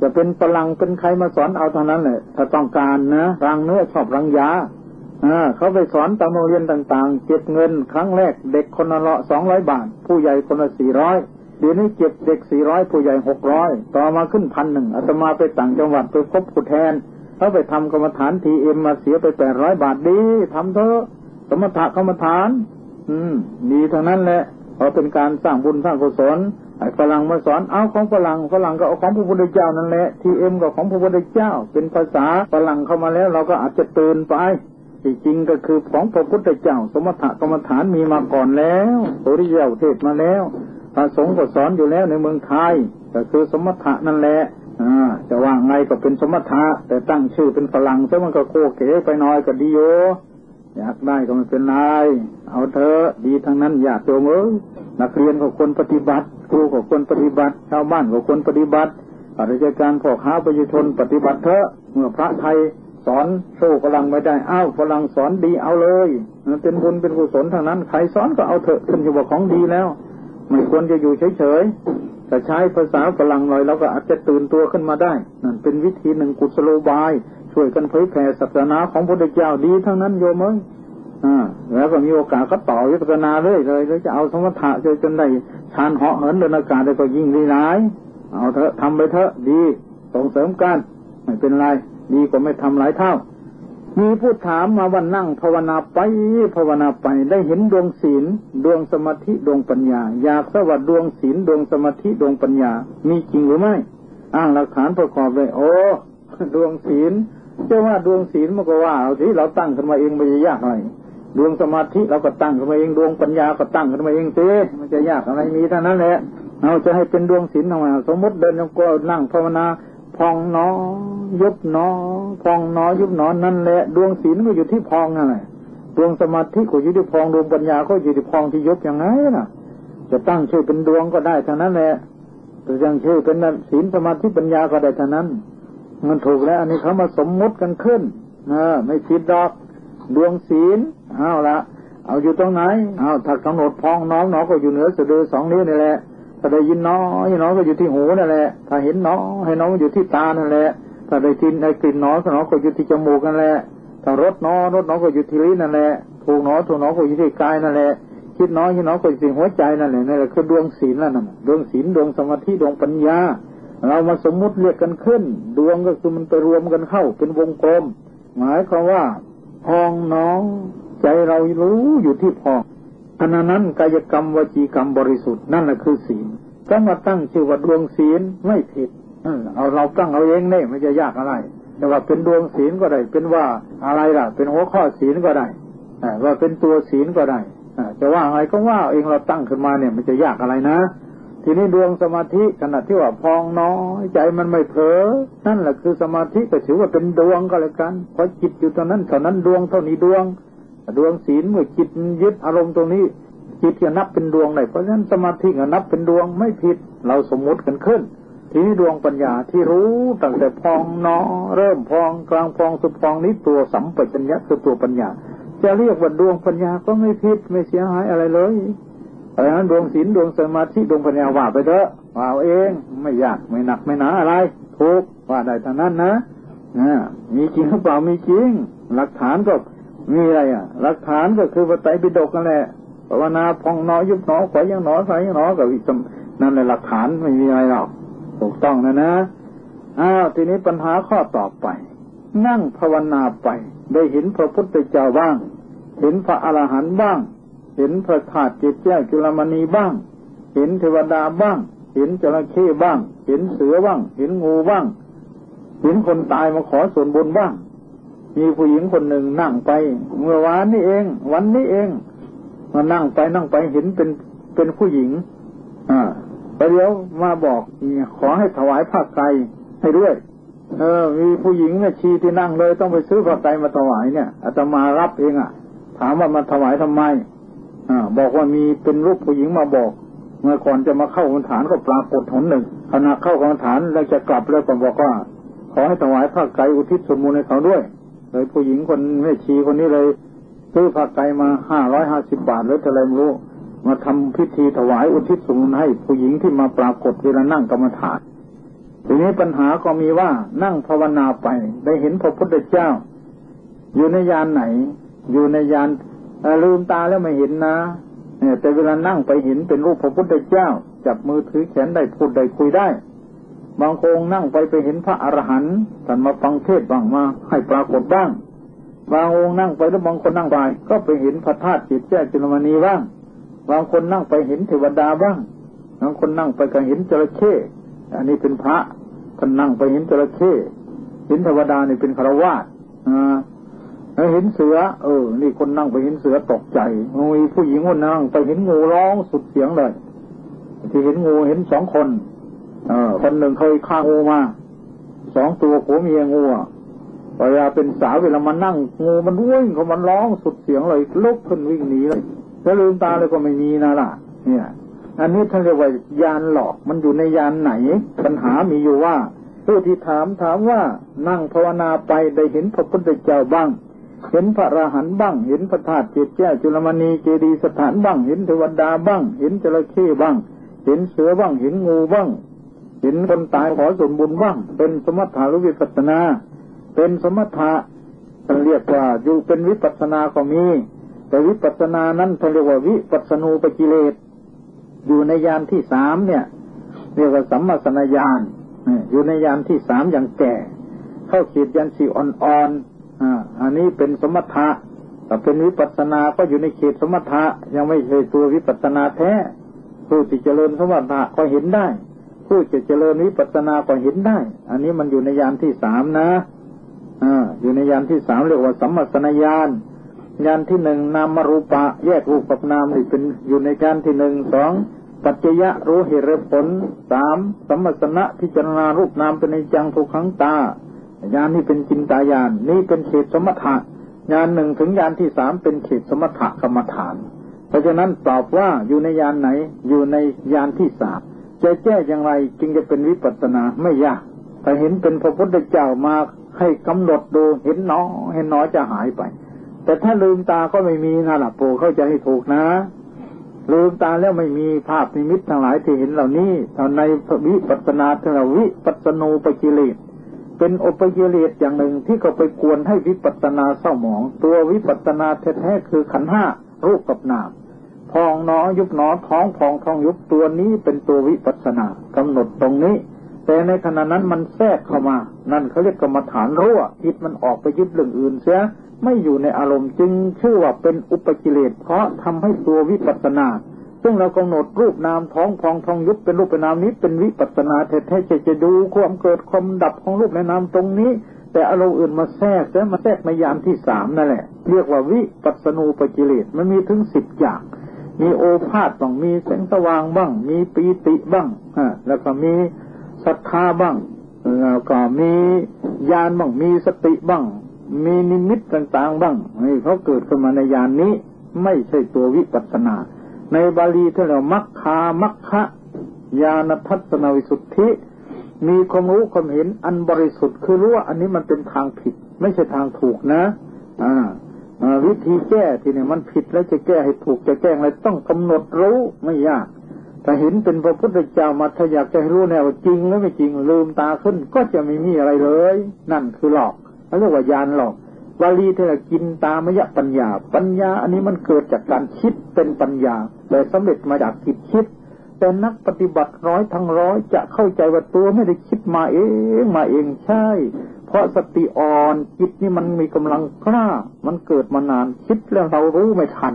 จะเป็นพลังเป็นใครมาสอนเอาเท่านั้นแหละถ้าต้องการนะรังเนื้อชอบรังยาเขาไปสอนตามโรงเรียนต่างๆ เก็บเงินครั้งแรกเด็กคนละสองร้อยบาท ผู้ใหญ่คนละสี่ร้อยเดี๋ยวนี้เก็บเด็กสี่ร้อยผู้ใหญ่หกร้อยต่อมาขึ้นพันหนึ่งอาตมาไปต่างจังหวัดไปพบผู้แทนเขาไปทำกรรมฐานทีเอ็มมาเสียไปแปดร้อยบาทดีทำเถอะสมถะกรรมฐาน อืม ดีเท่านั้นแหละเพราะเป็นการสร้างบุญสร้างกุศล ไอ้ฝรั่งมาสอนเอาของฝรั่งฝรั่งก็เอาของพระพุทธเจ้านั่นแหละทีเอ็มก็ของพระพุทธเจ้า เป็นภาษาฝรั่งเข้ามาแล้ว เราก็อาจจะตื่นไปที่จริงก็คือของพระพุทธเจ้า สมถะกรรมฐานมีมาก่อนแล้วโริยาเทศมาแล้วพระสงฆ์ก็สอนอยู่แล้วในเมืองไทยก็คือสมถะนั่นแหละจะว่าไงก็เป็นสมถะแต่ตั้งชื่อเป็นฝรั่งซะมันก็โคเก๋ไปน้อยก็ดีโย อยากได้ก็ไม่เป็นไรเอาเถอะดีทั้งนั้นอยากโยมเอ้ยนักเรียนก็ควรปฏิบัติ ครูก็ควรปฏิบัติ ชาวบ้านก็ควรปฏิบัติข้าราชการพ่อค้าประชาชนปฏิบัติเถอะเมื่อพระไทยสอนโซ่ฝรั่งไม่ได้อ้าวฝรั่งสอนดีเอาเลยมันเป็นบุญเป็นกุศลทางนั้นใครสอนก็เอาเถอะขึ้นอยู่ว่าของดีแล้วไม่ควรจะอยู่เฉยๆแต่ใช้ภาษาฝรั่งหน่อยเราก็อาจจะตื่นตัวขึ้นมาได้นั่นเป็นวิธีหนึ่งกุศโลบาย ช่วยกันเผยแผ่ศาสนาของพระพุทธเจ้าดีทั้งนั้นโยมเอ้ยอ่าแล้วก็มีโอกาสก็ต่อวิปัสนาเรื่อยเลยแล้วจะเอาสมถะจนจนได้ชานเหาะเหินเดินอากาศได้ก็ยิ่งดีหลาย เอาเถอะทำไปเถอะดีส่งเสริมกันไม่เป็นไรดีกว่าไม่ทำหลายเท่า มีผู้ถามมาว่านั่งภาวนาไปภาวนาไปได้เห็นดวงศีลดวงสมาธิดวงปัญญา อยากสวัสดดวงศีลดวงสมาธิดวงปัญญา มีจริงหรือไม่อ้างหลักฐานประกอบเลยโอ้ดวงศีล จ้าว่าดวงศีลมันก็ว่าเอาสิเราตั้งขึ้นมาเองไม่ยากอะไรดวงสมาธิเราก็ตั้งขึ้นมาเองดวงปัญญาก็ตั้งขึ้นมาเองสิมันจะยากอะไรมีเท่านั้นแหละเราจะให้เป็นดวงศีลทำไมสมมติเดินยังก็นั่งภาวนาพองนอยุบนอพองนอยุบนอนั่นแหละดวงศีลก็อยู่ที่พองนั่นแหละดวงสมาธิก็อยู่ที่พองดวงปัญญาก็อยู่ที่พองที่ยุบอย่างไงน่ะ จะตั้งชื่อเป็นดวงก็ได้เท่านั้นแหละจะยังชื่อเป็นศีลสมาธิปัญญาก็ได้เท่านั้น มันถูกแล้ว อันนี้เขามาสมมุติกันขึ้นนะไม่ผิดดอก ดวงศีลเอาละเอาอยู่ตรงไหนเอาถ้ากำหนดพองน้องน้องก็อยู่เหนือสะดือสองนิ้วนี่แหละถ้าได้ยินน้อยน้องก็อยู่ที่หูนั่นแหละ ถ้าเห็นน้องให้น้องอยู่ที่ตานั่นแหละ ถ้าได้กินได้กลิ่นน้องน้องก็อยู่ที่จมูกนั่นแหละ ถ้ารสน้องรสน้องก็อยู่ที่ลิ้นนั่นแหละ ถูกน้องถูกน้องก็อยู่ที่กายนั่นแหละ คิดน้อยคิดน้องก็อยู่ที่หัวใจนั่นแหละนั่นแหละคือดวงศีลนั่นน่ะดวงศีลดวงสมาธิดวงปัญญา เรามาสมมุติเรียกกันขึ้น ดวงก็คือมันไปรวมกันเข้า เป็นวงกลม หมายความว่าพองน้องใจเรารู้อยู่ที่พองขณะนั้นกายกรรมวจีกรรมบริสุทธิ์นั่นแหละคือศีลก็มาตั้งชื่อว่าดวงศีลไม่ผิดเอาเราตั้งเอาเองเนี่ยไม่จะยากอะไร แต่ว่าเป็นดวงศีลก็ได้ เป็นว่าอะไรล่ะ เป็นหัวข้อศีลก็ได้ว่าเป็นตัวศีลก็ได้จะว่าอะไรก็ว่าเองเราตั้งขึ้นมาเนี่ย มันจะยากอะไรนะ ทีนี้ดวงสมาธิขณะที่ว่าพองน้อยใจมันไม่เผลอนั่นแหละคือสมาธิก็ถือว่าเป็นดวงก็แล้วกันเพราะจิตอยู่ตรงนั้นเท่านั้นดวงเท่านี้ดวง ดวงศีลเมื่อจิตยึดอารมณ์ตรงนี้ จิตจะนับเป็นดวงได้เพราะฉะนั้นสมาธิก็นับเป็นดวงไม่ผิด เราสมมติกันขึ้น ทีนี้ดวงปัญญาที่รู้ตั้งแต่พองน้อเริ่มพองกลางพองสุดพองนี้ตัวสัมปชัญญะคือตัวปัญญา จะเรียกว่าดวงปัญญาก็ไม่ผิดไม่เสียหายอะไรเลย ราะฉะนั้นดวงศีลดวงสมาธิดวงปัญญาว่าไปเถอะว่าเอาเองไม่ยากไม่หนักไม่หนาอะไรทุกว่าได้ทางนั้นนะมีจริงหรือเปล่ามีจริง หลักฐานก็มีอะไรอะ หลักฐานก็คือพระไตรปิฎกนั่นแหละภาวนาพองนอยุบหนอขวายยังหนอสายยังหนอกับวิสมนั่นแหละหลักฐานไม่มีอะไรหรอกถูกต้องนะนะอ้าวทีนี้ปัญหาข้อต่อไป นั่งภาวนาไป ได้เห็นพระพุทธเจ้าบ้าง เห็นพระอรหันต์บ้าง เห็นพระธาตุเจดแจ้จุลมณีบ้าง เห็นเทวดาบ้าง เห็นจระเข้บ้าง เห็นเสือบ้าง เห็นงูบ้าง เห็นคนตายมาขอส่วนบุญบ้าง มีผู้หญิงคนหนึ่งนั่งไป เมื่อวานนี้เอง วันนี้เองมานั่งไปนั่งไปเห็นเป็นเป็นผู้หญิง อ่าไปเดี๋ยวมาบอกขอให้ถวายผ้าไตรให้ด้วย เออ มีผู้หญิงเนี่ยชีที่นั่งเลย ต้องไปซื้อผ้าไตรมาถวายเนี่ยอาตมารับเองอะ ถามว่ามาถวายทำไม อบอกว่ามีเป็นรูปผู้หญิงมาบอก เมื่อก่อนจะมาเข้ากรรมฐานก็ปรากฏหนหนึ่งขณะเข้ากรรมฐานแล้วจะกลับแล้วก็บอกว่า ขอให้ถวายผ้าไตรอุทิศส่วนบุญให้เขาด้วย เลยผู้หญิงคนแม่ชีคนนี้เลยซื้อผ้าไตรมาห้าร้อยห้าสิบบาทแล้วจะอะไรไม่รู้ มาทำพิธีถวายอุทิศส่วนให้ผู้หญิงที่มาปรากฏเวลานั่งกรรมฐานทีนี้ปัญหาก็มีว่านั่งภาวนาไปได้เห็นพระพุทธเจ้า อยู่ในยานไหน อยู่ในยาน ลืมตาแล้วไม่เห็นนะเนี่ยแต่เวลานั่งไปเห็นเป็นรูปพระพุทธเจ้า จับมือถือแขนได้พูดได้คุยได้ บางองค์นั่งไปไปเห็นพระอรหันต์ท่านมาฟังเทศบ้างมาให้ปรากฏบ้าง บางองค์นั่งไปแล้วบางคนนั่งไปก็ไปเห็นพระธาตุจิตแจ้จุลมณีบ้าง บางคนนั่งไปเห็นเทวดาบ้าง บางคนนั่งไปก็เห็นจระเข้อันนี้เป็นพระท่านนั่งไปเห็นจระเข้เห็นเทวดานี่เป็นคารวาสอ่า เห็นเสือ เออ นี่คนนั่งไปเห็นเสือตกใจมีผู้หญิงคนนั่งไปเห็นงูร้องสุดเสียงเลย ที่เห็นงูเห็นสองคน เออ คนหนึ่งเคยฆ่างูมาสองตัวผัวเมียงูเวลาเป็นสาวเวลามันนั่งงูมันวิ่งเขามันร้องสุดเสียงเลยลุกขึ้นวิ่งหนีเลยแล้วลืมตาเลยก็ไม่มีนะล่ะ เนี่ย อันนี้ท่านเรียกว่ายานหลอกมันอยู่ในยานไหน ปัญหามีอยู่ว่า ผู้ที่ถามถามว่านั่งภาวนาไปได้เห็นพระพุทธเจ้าบ้าง เห็นพระราหันบ้าง เห็นพระธาตุเจดแจ้จุลมณีเจดีสถานบ้าง เห็นเทวดาบ้าง เห็นจระเข้บ้าง เห็นเสือบ้าง เห็นงูบ้าง เห็นคนตายขอส่วนบุญบ้าง เป็นสมถะหรือวิปัสนา เป็นสมถะเรียกว่าอยู่เป็นวิปัสนาก็มี แต่วิปัสนานั้นเขาเรียกว่าวิปัสนูปกิเลส อยู่ในยานที่สามเนี่ยเรียกว่าสัมมาสนญาณอยู่ในยานที่สามอย่างแก่ เข้าขีดยันสีอ่อนๆ อันนี้เป็นสมถะแต่เป็นวิปัสสนาก็อยู่ในเขตสมถะยังไม่ใช่ตัววิปัสสนาแท้ ผู้ที่เจริญสมถะก็เห็นได้ ผู้จะเจริญวิปัสสนาก็เห็นได้ อันนี้มันอยู่ในยานที่สามนะอ่าอยู่ในยานที่สามเรียกว่าสัมมสนญาณยานที่หนึ่งนามรูปะ แยกรูปกับนามนี่เป็นอยู่ในการที่หนึ่งสองปัจจยะรู้เหตุผลสามสัมมสนะพิจารณารูปนามเป็นในจังทุกขังตา ญาณนี้เป็นจินตายานนี่เป็นเขตสมถะญาณหนึ่งถึงญาณที่สามเป็นเขตสมถะกรรมฐาน เพราะฉะนั้นตอบว่าอยู่ในญาณไหน อยู่ในญาณที่สามจะแก้อย่างไรจึงจะเป็นวิปัสสนาไม่ยากถ้าเห็นเป็นพระพุทธเจ้ามาให้กำหนดดูเห็นน้อเห็นน้อยจะหายไป แต่ถ้าลืมตาก็ไม่มีนะล่ะโปรเข้าใจให้ถูกนะลืมตาแล้วไม่มีภาพนิมิตทั้งหลายที่เห็นเหล่านี้ในวิปัสนาทวิปัสนูปกิเลส เป็นอุปกิเลสอย่างหนึ่งที่เขาไปกวนให้วิปัสนาเศร้าหมอง ตัววิปัสนาแท้ๆคือขันห้ารูปกับนามพองหนอยุบหนอท้องพองท้องยุบตัวนี้เป็นตัววิปัสนากำหนดตรงนี้ แต่ในขณะนั้นมันแทรกเข้ามา นั่นเขาเรียกกรรมฐานรั่วจิตมันออกไปยึดเรื่องอื่นเสียไม่อยู่ในอารมณ์จึงชื่อว่าเป็นอุปกิเลสเพราะทำให้ตัววิปัสนา ซึ่งเรากำหนดรูปนามท้องพองทองยุบเป็นรูปเป็นนามนี้เป็นวิปัสนาแท้ๆจะจะดูความเกิดความดับของรูปในนามตรงนี้ แต่อารมณ์อื่นมาแทรกแต่มาแทรกในยามที่สามนั่นแหละ เรียกว่าวิปัสนูปกิเลสมันมีถึงสิบอย่างมีโอภาษบ้างมีแสงสว่างบ้าง มีปีติบ้างฮะแล้วก็มีศรัทธาบ้าง แล้วก็มีญาณบ้าง มีสติบ้าง มีนิมิตต่างๆบ้างนี่เขาเกิดขึ้นมาในยานนี้ ไม่ใช่ตัววิปัสนา ในบาลีที่เรามัคคามัคคะญาณทัศนวิสุทธิ มีความรู้ความเห็นอันบริสุทธิ์คือรู้ว่าอันนี้มันเป็นทางผิด ไม่ใช่ทางถูกนะ อ่าวิธีแก้ที่เนี่ยมันผิดแล้วจะแก้ให้ถูกจะแก้อะไรต้องกำหนดรู้ไม่ยากแต่เห็นเป็นพระพุทธเจ้ามาถ้าอยากจะให้รู้แนวจริงหรือไม่จริงลืมตาขึ้นก็จะไม่มีอะไรเลย นั่นคือหลอกเขาเรียกว่ายานหลอก วาลีที่เรากินตามยะปัญญา ปัญญาอันนี้มันเกิดจากการคิดเป็นปัญญาแต่สำเร็จมาจากคิดคิด แต่นักปฏิบัติร้อยทั้งร้อยจะเข้าใจว่าตัวไม่ได้คิดมาเองมาเองใช่ เพราะสติอ่อนจิตนี่มันมีกำลังกล้า มันเกิดมานานคิดแล้วเรารู้ไม่ทัน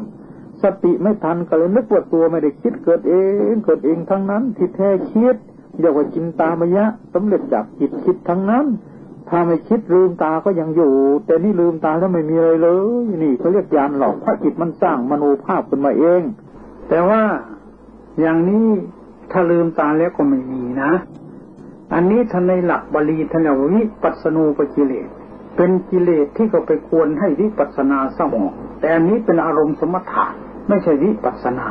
สติไม่ทันก็เลยนึกว่าตัวไม่ได้คิดเกิดเอง เกิดเองทั้งนั้นที่แท้คิดเรียกว่าจินตามยะสำเร็จจากจิตคิดทั้งนั้น ถ้าไม่คิดลืมตาก็ยังอยู่ แต่นี่ลืมตาแล้วไม่มีอะไรเลย นี่เขาเรียกยานหลอกพระจิตมันสร้างมโนภาพขึ้นมาเอง แต่ว่าอย่างนี้ถ้าลืมตาแล้วก็ไม่มีนะ อันนี้ท่านในหลักบาลีท่านเรียกวิปัสนูปกิเลส เป็นกิเลสที่เขาไปควรให้วิปัสนาสมอง แต่อันนี้เป็นอารมณ์สมถะไม่ใช่วิปัสนา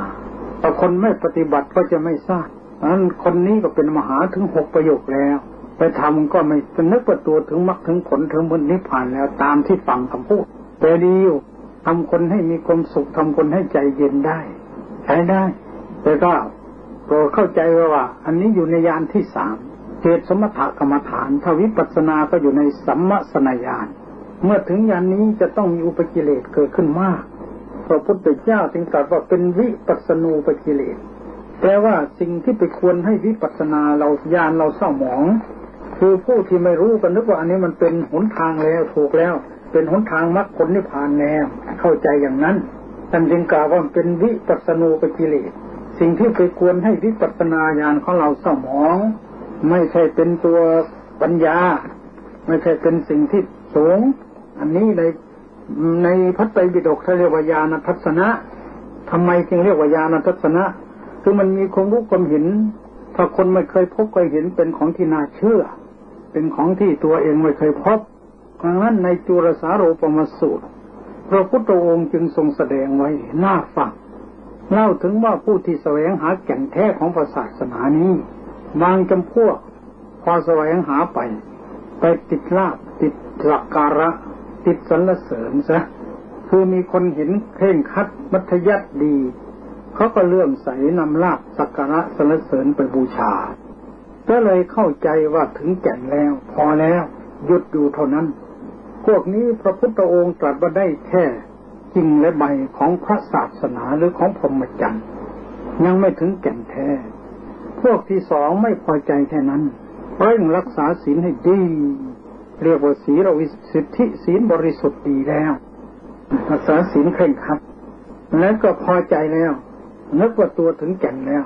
แต่คนไม่ปฏิบัติก็จะไม่ทราบนั้นคนนี้ก็เป็นมหาถึงหกประโยคแล้ว ไปทำก็ไม่สนึกประตัวถึงมรรคถึงผลถึงบนนิพพานแล้วตามที่ฟังคำพูดแต่ดีอยู่ทำคนให้มีความสุขทำคนให้ใจเย็นได้ ใช้ได้ แต่ก็โปรเข้าใจว่า อันนี้อยู่ในยานที่สามเหตุสมถกรรมฐานทวิปัสนาก็อยู่ในสัมมสนญาณเมื่อถึงยานนี้จะต้องมีอุปกิเลสเกิดขึ้นมากพระพุทธเจ้าจึงตรัสว่าเป็นวิปัสนูปกิเลสแปลว่าสิ่งที่ไปควรให้วิปัสนาเราญาณเราเศร้าหมอง คือผู้ที่ไม่รู้กันนึกว่าอันนี้มันเป็นหนทางแล้วถูกแล้ว เป็นหนทางมรรคผลนิพพานแล้วเข้าใจอย่างนั้นท่านจึงกล่าวว่าเป็นวิปัสสนูปกิเลสสิ่งที่ไปควรให้วิปัสสนาญาณของเราเศร้าหมอง ไม่ใช่เป็นตัวปัญญา ไม่ใช่เป็นสิ่งที่สูง อันนี้ในในพัตไตรปิฎกเขาเรียกว่าญาณทัศนะทำไมจึงเรียกว่าญาณทัศนะ คือมันมีความรู้ความเห็นถ้าคนไม่เคยพบเคยเห็นเป็นของที่น่าเชื่อ เป็นของที่ตัวเองไม่เคยพบดังนั้นในจุรสาโรปมสูตร พระพุทธองค์จึงทรงแสดงไว้หน้าฟังเล่าถึงว่าผู้ที่แสวงหาแก่นแท้ของศาสนานี้บางจำพวก พอแสวงหาไป ไปติดลาบติดหลักการะ ติดสรรเสริญซะคือมีคนเห็นเคร่งคัดมัธยัติดี เขาก็เลื่อมใสนำลาบสักการะสรรเสริญไปบูชา ก็เลยเข้าใจว่าถึงแก่นแล้ว พอแล้วหยุดอยู่เท่านั้น พวกนี้พระพุทธองค์ตรัสว่าได้แค่จริงและใบของพระศาสนาหรือของพรหมจรรย์ยังไม่ถึงแก่นแท้ พวกที่สองไม่พอใจแค่นั้นเร่งรักษาศีลให้ดี เรียกว่าศีลวิสิทธิศีลบริสุทธิ์ดีแล้วรักษาศีลเคร่งครัดแล้วก็พอใจแล้วนึกว่าตัวถึงแก่นแล้ว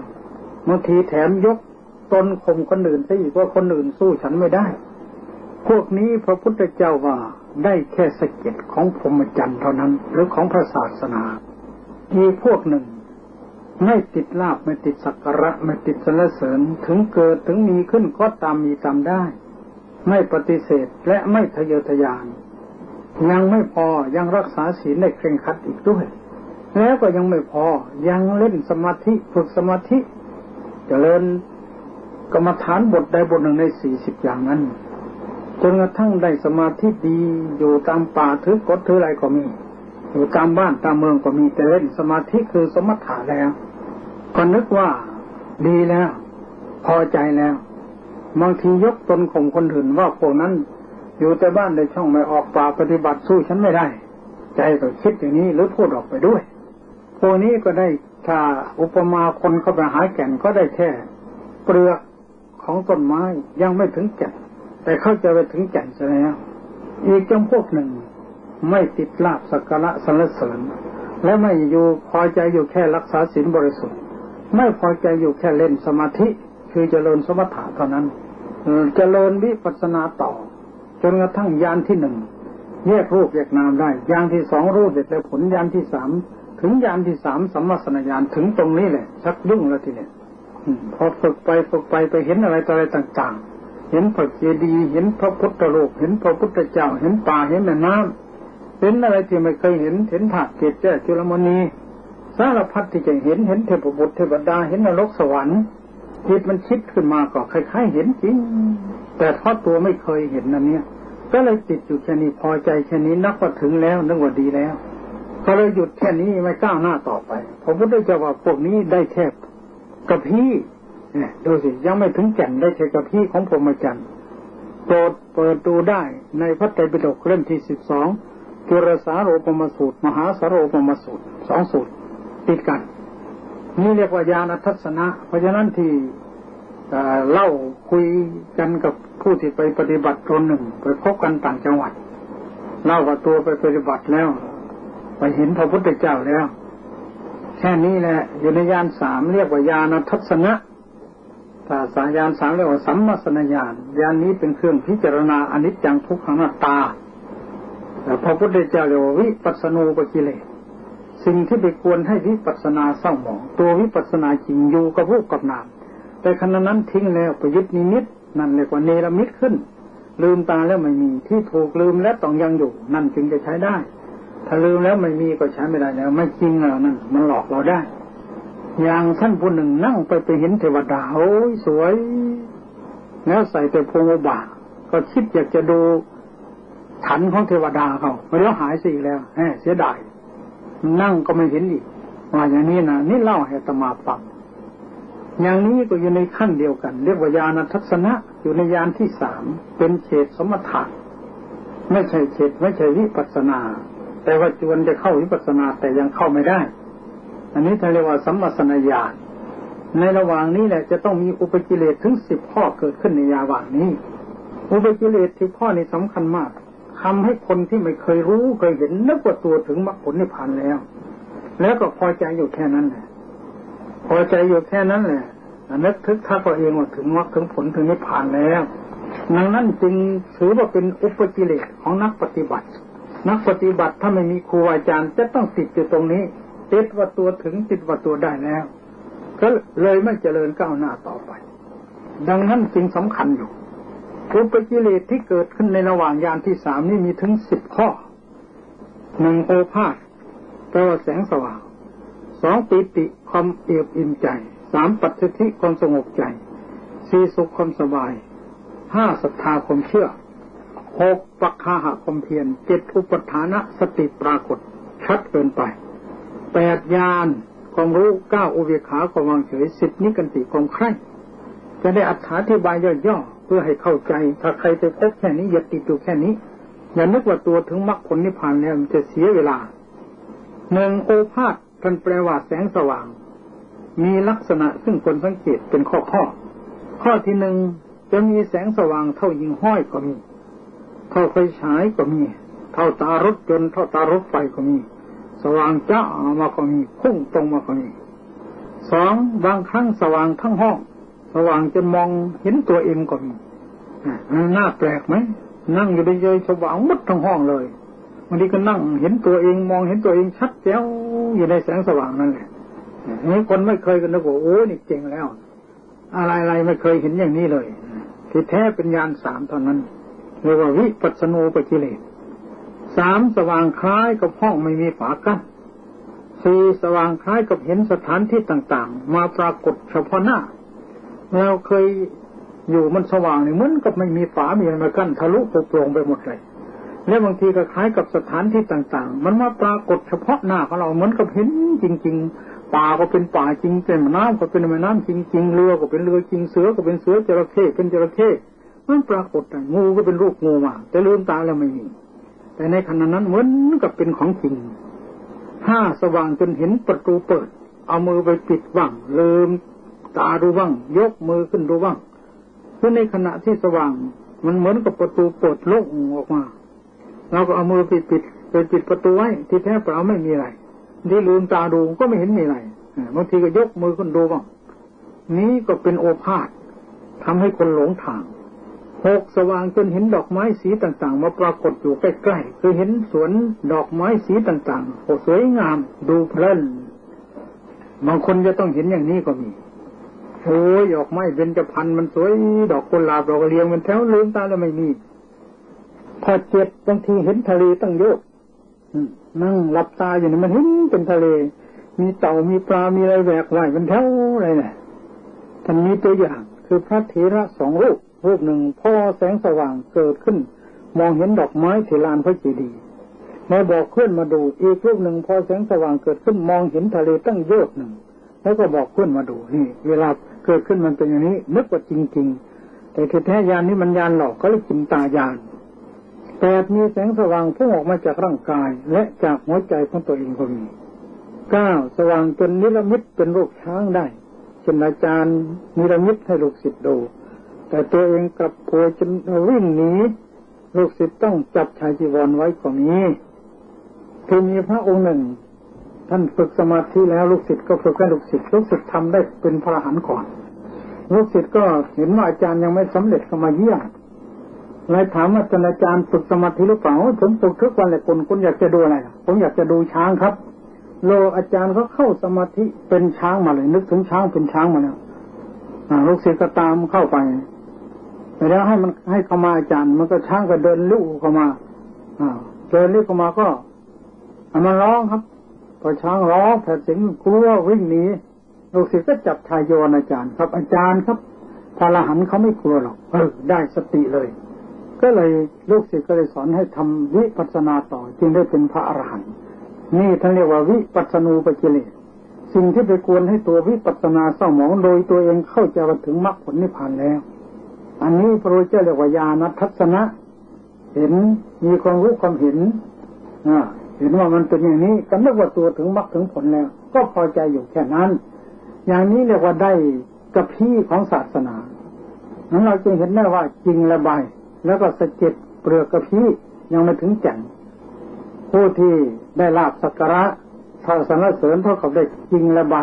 บางทีแถมยก ตนข่มคนอื่นซะอีกว่าคนอื่นสู้ฉันไม่ได้ พวกนี้พระพุทธเจ้าว่าได้แค่สกิดของพรหมจรรย์เท่านั้น หรือของพระศาสนาอีพวกหนึ่ง ไม่ติดลาบไม่ติดสักการะไม่ติดสรรเสริญถึงเกิดถึงมีขึ้นก็ตามมีตามได้ ไม่ปฏิเสธและไม่ทะเยอทะยาน ยังไม่พอยังรักษาศีลในเคร่งคัดอีกด้วย แล้วก็ยังไม่พอยังเล่นสมาธิฝึกสมาธิจเจริญ กรรมฐานบทใดบทหนึ่งในสี่สิบอย่างนั้น จนกระทั่งได้สมาธิดีอยู่ตามป่าถือกดถืออะไรก็มี อยู่ตามบ้านตามเมืองก็มีแต่เล่นสมาธิคือสมถะแล้วก็นึกว่าดีแล้ว พอใจแล้วบางทียกตนข่มคนอื่นว่าพวกนั้น อยู่แต่บ้านในช่องไม่ออกป่าปฏิบัติสู้ฉันไม่ได้ ใจก็คิดอย่างนี้หรือพูดออกไปด้วยพวกนี้ก็ได้ถ้าอุปมาคนเข้าไปหาแก่นก็ได้แค่เปลือก ของต้นไม้ยังไม่ถึงแก่นแต่เขาใจไปถึงแก่นแล้ว อีกจำพวกหนึ่ง ไม่ติดลาบสักการะสรรเสริญ และไม่อยู่พอใจอยู่แค่รักษาศีลบริสุทธิ์ ไม่พอใจอยู่แค่เล่นสมาธิ คือเจริญสมถะเท่านั้นเจริญวิปัสสนาต่อ จนกระทั่งยานที่หนึ่งแยกรูปแยกนามได้ยานที่สองรูปเด็ดแล้วผลยานที่สามถึงยานที่สามสัมมาสนญาณถึงตรงนี้แหละชักยุ่งแล้วทีเนี้ย พอฝึกไปฝึกไปไปเห็นอะไรต่ออะไรต่าง ๆ เห็นพระเจดีย์เห็นพระพุทธโลก เห็นพระพุทธเจ้า เห็นป่าเห็นแม่น้ำเห็นอะไรที่ไม่เคยเห็น เห็นถาดเกศเจ้าจุลมณีสารพัดที่จะเห็นเห็นเทพบุตรเทวดาเห็นนรกสวรรค์จิตมันคิดขึ้นมาก็คล้ายๆเห็นจริง แต่เพราะตัวไม่เคยเห็นนั่นเนี่ย ก็เลยติดอยู่แค่นี้พอใจแค่นี้นักว่าถึงแล้วนึกว่าดีแล้ว ก็เลยหยุดแค่นี้ไม่ก้าวหน้าต่อไปพระพุทธเจ้าว่าพวกนี้ได้แค่ กระพี้เนี่ยดูสิยังไม่ถึงแก่นได้ใช้กระพี้ของพรหมจรรย์โปรดเปิดดูได้ในพระไตรปิฎกเล่มที่สิบสองจุรสาโรปมสูตร มหาสาโรปมสูตรสองสูตร ติดกัน นี่เรียกว่าญาณทัศนะ เพราะฉะนั้นที่เล่าคุยกันกับผู้ที่ไปปฏิบัติตนหนึ่ง ไปพบกันต่างจังหวัด เล่าว่าตัวไปปฏิบัติแล้ว ไปเห็นพระพุทธเจ้าแล้ว แค่นี้แหละอยู่ในยานสามเรียกว่าญาณทัศนะถ้าสายานสามเรียกว่าสัมมาสนญาณญาณนี้เป็นเครื่องพิจารณาอนิจจังทุกขังนัตตาแต่พระพุทธเจ้าเรียกว่าวิปัสสนูปกิเลสสิ่งที่ไปควรให้วิปัสสนาเศร้าหมอง ตัววิปัสสนาจริงอยู่กับผู้กับนาม แต่ขณะนั้นทิ้งแล้วประยุทธ์นิมิตนั่นเรียกว่าเนรมิตขึ้น ลืมตาแล้วไม่มีที่ถูกลืมและต้องยังอยู่ นั่นจึงจะใช้ได้ ถ้าลืมแล้วไม่มีก็ใช้ไม่ได้แล้วไม่จริงแล้วนั่นมันหลอกเราได้ อย่างท่านผู้หนึ่งนั่งไปไปเห็นเทวดาโอ้ยสวย แล้วใส่แต่พวงบาก็คิดอยากจะดูฉันของเทวดาเขาเดี๋ยวหายสิแล้วแหมเสียดายนั่งก็ไม่เห็นอีกว่าอย่างนี้นะนี่เล่าให้ตมาฟังอย่างนี้ก็อยู่ในขั้นเดียวกัน เรียกว่าญาณทัศนะอยู่ในญาณที่สามเป็นเขตสมถะไม่ใช่เขตไม่ใช่วิปัสนา แต่ว่าจวนจะเข้าวิปัสนาแต่ยังเข้าไม่ได้ อันนี้เรียกว่าสัมมาสนญาณในระหว่างนี้แหละจะต้องมีอุปกิเลสถึงสิบข้อเกิดขึ้นในยาว่างนี้ อุปกิเลสที่ข้อนี้สำคัญมากทำให้คนที่ไม่เคยรู้เคยเห็นนึกว่าตัวถึงมรรคผลนิพพานแล้ว แล้วก็พอใจอยู่แค่นั้นแหละ พอใจอยู่แค่นั้นแหละนึกทึกทักตัวเองว่าถึงมรรคถึงผลถึงนิพพานแล้วดังนั้นจึงถือว่าเป็นอุปกิเลสของนักปฏิบัติ นักปฏิบัติถ้าไม่มีครูอาจารย์ จะต้องติดอยู่ตรงนี้ ติดว่าตัวถึงติดว่าตัวได้แล้ว ก็เลยไม่เจริญก้าวหน้าต่อไป ดังนั้นจึงสำคัญอยู่อุปกิเลสที่เกิดขึ้นในระหว่างยานที่สามนี่มีถึงสิบข้อหนึ่งโอภาษแปลว่าแสงสว่างสองปิติความเอียบอิ่มใจสามปัจจิความสงบใจสี่สุขความสบายห้าศรัทธาความเชื่อ หกปักคาหะความเพียรเจ็ดอุปทานะสติปรากฏ ชัดเกินไปแปดญาณความรู้เก้าอุเบกขาความวางเฉยสิบนิกันติความใคร่จะได้อธิบายย่อๆเพื่อให้เข้าใจ ถ้าใครไปพบแค่นี้อย่าติดอยู่แค่นี้ อย่านึกว่าตัวถึงมรรคผลนิพพานแล้วมันจะเสียเวลาหนึ่งโอภาษท่านแปลว่าแสงสว่าง มีลักษณะซึ่งคนสังเกตเป็นข้อข้อ ข้อที่หนึ่งจะมีแสงสว่างเท่ายิงห้อยก็มี เท่าไฟฉายก็มี เท่าตารถยนต์เท่าตารถไฟก็มี สว่างจ้ามาก็มีพุ่งตรงมาก็มีสองบางครั้งสว่างทั้งห้อง สว่างจนมองเห็นตัวเองก็มีน่าแปลกไหมนั่งอยู่ในเยยสว่างมดทั้งห้องเลยวันนี้ก็นั่งเห็นตัวเองมองเห็นตัวเองชัดแจ๋วอยู่ในแสงสว่างนั่นแหละนี่คนไม่เคยกันนะโอ้นี่เก่งแล้ว อะไรๆไม่เคยเห็นอย่างนี้เลย ที่แท้เป็นยานสามเท่านั้น เรียกว่าวิปัสสนูปกิเลสสามสว่างคล้ายกับห้องไม่มีฝากั้นสี่สว่างคล้ายกับเห็นสถานที่ต่างๆ มาปรากฏเฉพาะหน้าเราเคยอยู่มันสว่างเนี่ยเหมือนกับไม่มีฝา มีอะไรมากั้นทะลุโปร่งไปหมดเลยแล้วบางทีก็คล้ายกับสถานที่ต่างๆ มันมาปรากฏเฉพาะหน้าของเราเหมือนกับเห็นจริง ๆ ป่าก็เป็นป่าจริงเป็นน้ำก็เป็นแม่น้ำจริง ๆ เรือก็เป็นเรือจริง เสือก็เป็นเสือจระเข้เป็นจระเข้ มันปรากฏงูก็เป็นรูปงูมาแต่ลืมตาแล้วไม่มี แต่ในขณะนั้นเหมือนกับเป็นของจริงถ้าสว่างจนเห็นประตูเปิด เอามือไปปิดว่างลืมตาดูบ้างยกมือขึ้นดูบ้างคือในขณะที่สว่าง มันเหมือนกับประตูเปิดโล่งออกมา เราก็เอามือปิดปิดไปปิดประตูไว้ที่แท้เปล่าไม่มีอะไรที่ลืมตาดูก็ไม่เห็นมีอะไรบางทีก็ยกมือขึ้นดูบ้างนี้ก็เป็นโอภาษทำให้คนหลงทาง หกสว่างจนเห็นดอกไม้สีต่างๆ มาปรากฏอยู่ใกล้ๆคือเห็นสวนดอกไม้สีต่างๆโอ้สวยงาม ดูเพลินบางคนจะต้องเห็นอย่างนี้ก็มีโอ้ยดอกไม้เบญจพรรณมันสวยดอกกุหลาบดอกเรียงมันแถวลืมตาแล้วไม่มีถ้าเจ็บบางทีเห็นทะเลตั้งเยอะนั่งหลับตาอยู่นี่มันเห็นเป็นทะเล มีเต่ามีปลา มีอะไรแหวกว่ายมันแถวอะไรเนี่ยท่านมีตัวอย่าง คือพระเถระสองรูป รูปหนึ่งพ่อแสงสว่างเกิดขึ้น มองเห็นดอกไม้ที่ลานพระเจดีย์แล้วบอกเพื่อนมาดูอีกรูปหนึ่งพอแสงสว่างเกิดขึ้นมองเห็นทะเลตั้งเยอะหนึ่ง แล้วก็บอกเพื่อนมาดูนี่ เวลาเกิดขึ้นมันเป็นอย่างนี้นึกว่าจริง ๆ แต่แท้ยานนี้มันยานหลอกก็เลยจินตายานแปดมีแสงสว่างพุ่งออกมาจากร่างกาย และจากหัวใจของตัวเองก็มีเก้าสว่างจนนิรมิตเป็นโรูปช้างได้เช่นอาจารย์นิรมิตให้ลูกศิษย์ดู แต่ตัวเองกลับโผล่จนวิ่งหนีลูกศิษย์ต้องจับชายจีวรไว้ก็มีคือมีพระองค์หนึ่ง ท่านฝึกสมาธิแล้วลูกศิษย์ก็ฝึกให้ลูกศิษย์ลูกศิษย์ทำได้เป็นพระอรหันต์ก่อน ลูกศิษย์ก็เห็นว่าอาจารย์ยังไม่สำเร็จก็มาเยี่ยมเลยถามว่าอาจารย์ฝึกสมาธิหรือเปล่าผมฝึกทุกวันเลยคุณคุณอยากจะดูอะไรผมอยากจะดูช้างครับ โลอาจารย์เขาเข้าสมาธิเป็นช้างมาเลย นึกถึงช้างเป็นช้างมาแล้วลูกศิษย์ก็ตามเข้าไป ไปแล้วให้มันให้เข้ามาอาจารย์ มันก็ช้างก็เดินลู่เข้ามาอ่าเดินลู่เข้ามาก็มันร้องครับพอช้างร้องแผดเสียงกลัววิ่งหนีลูกศิษย์ก็จับชายโยนอาจารย์ ครับ อาจารย์ครับพระอรหันต์เขาไม่กลัวหรอกเออได้สติเลย ก็เลยลูกศิษย์ก็เลยสอนให้ทำวิปัสสนาต่อ จึงได้เป็นพระอรหันต์นี่ท่านเรียกว่าวิปัสสนูปกิเลสสิ่งที่ไปกวนให้ตัววิปัสสนาเศร้าหมองโดยตัวเองเข้าใจว่าถึงมรรคผลนิพพานแล้ว อันนี้พระเจ้าเรียกว่าญาณทัศนะ เห็นมีความรู้ความเห็นเห็นว่ามันเป็นอย่างนี้ก็นึกว่าตัวถึงมรรคถึงผลแล้ว ก็พอใจอยู่แค่นั้น อย่างนี้เรียกว่าได้กระพี้ของศาสนานั้นเราจึงเห็นได้ว่าจริงและใบแล้วก็สะเก็ดเปลือกกระพี้ยังไม่ถึงแจ่งผู้ที่ได้ลาบสักการะทาสนเสริญเท่ากับได้จริงและใบ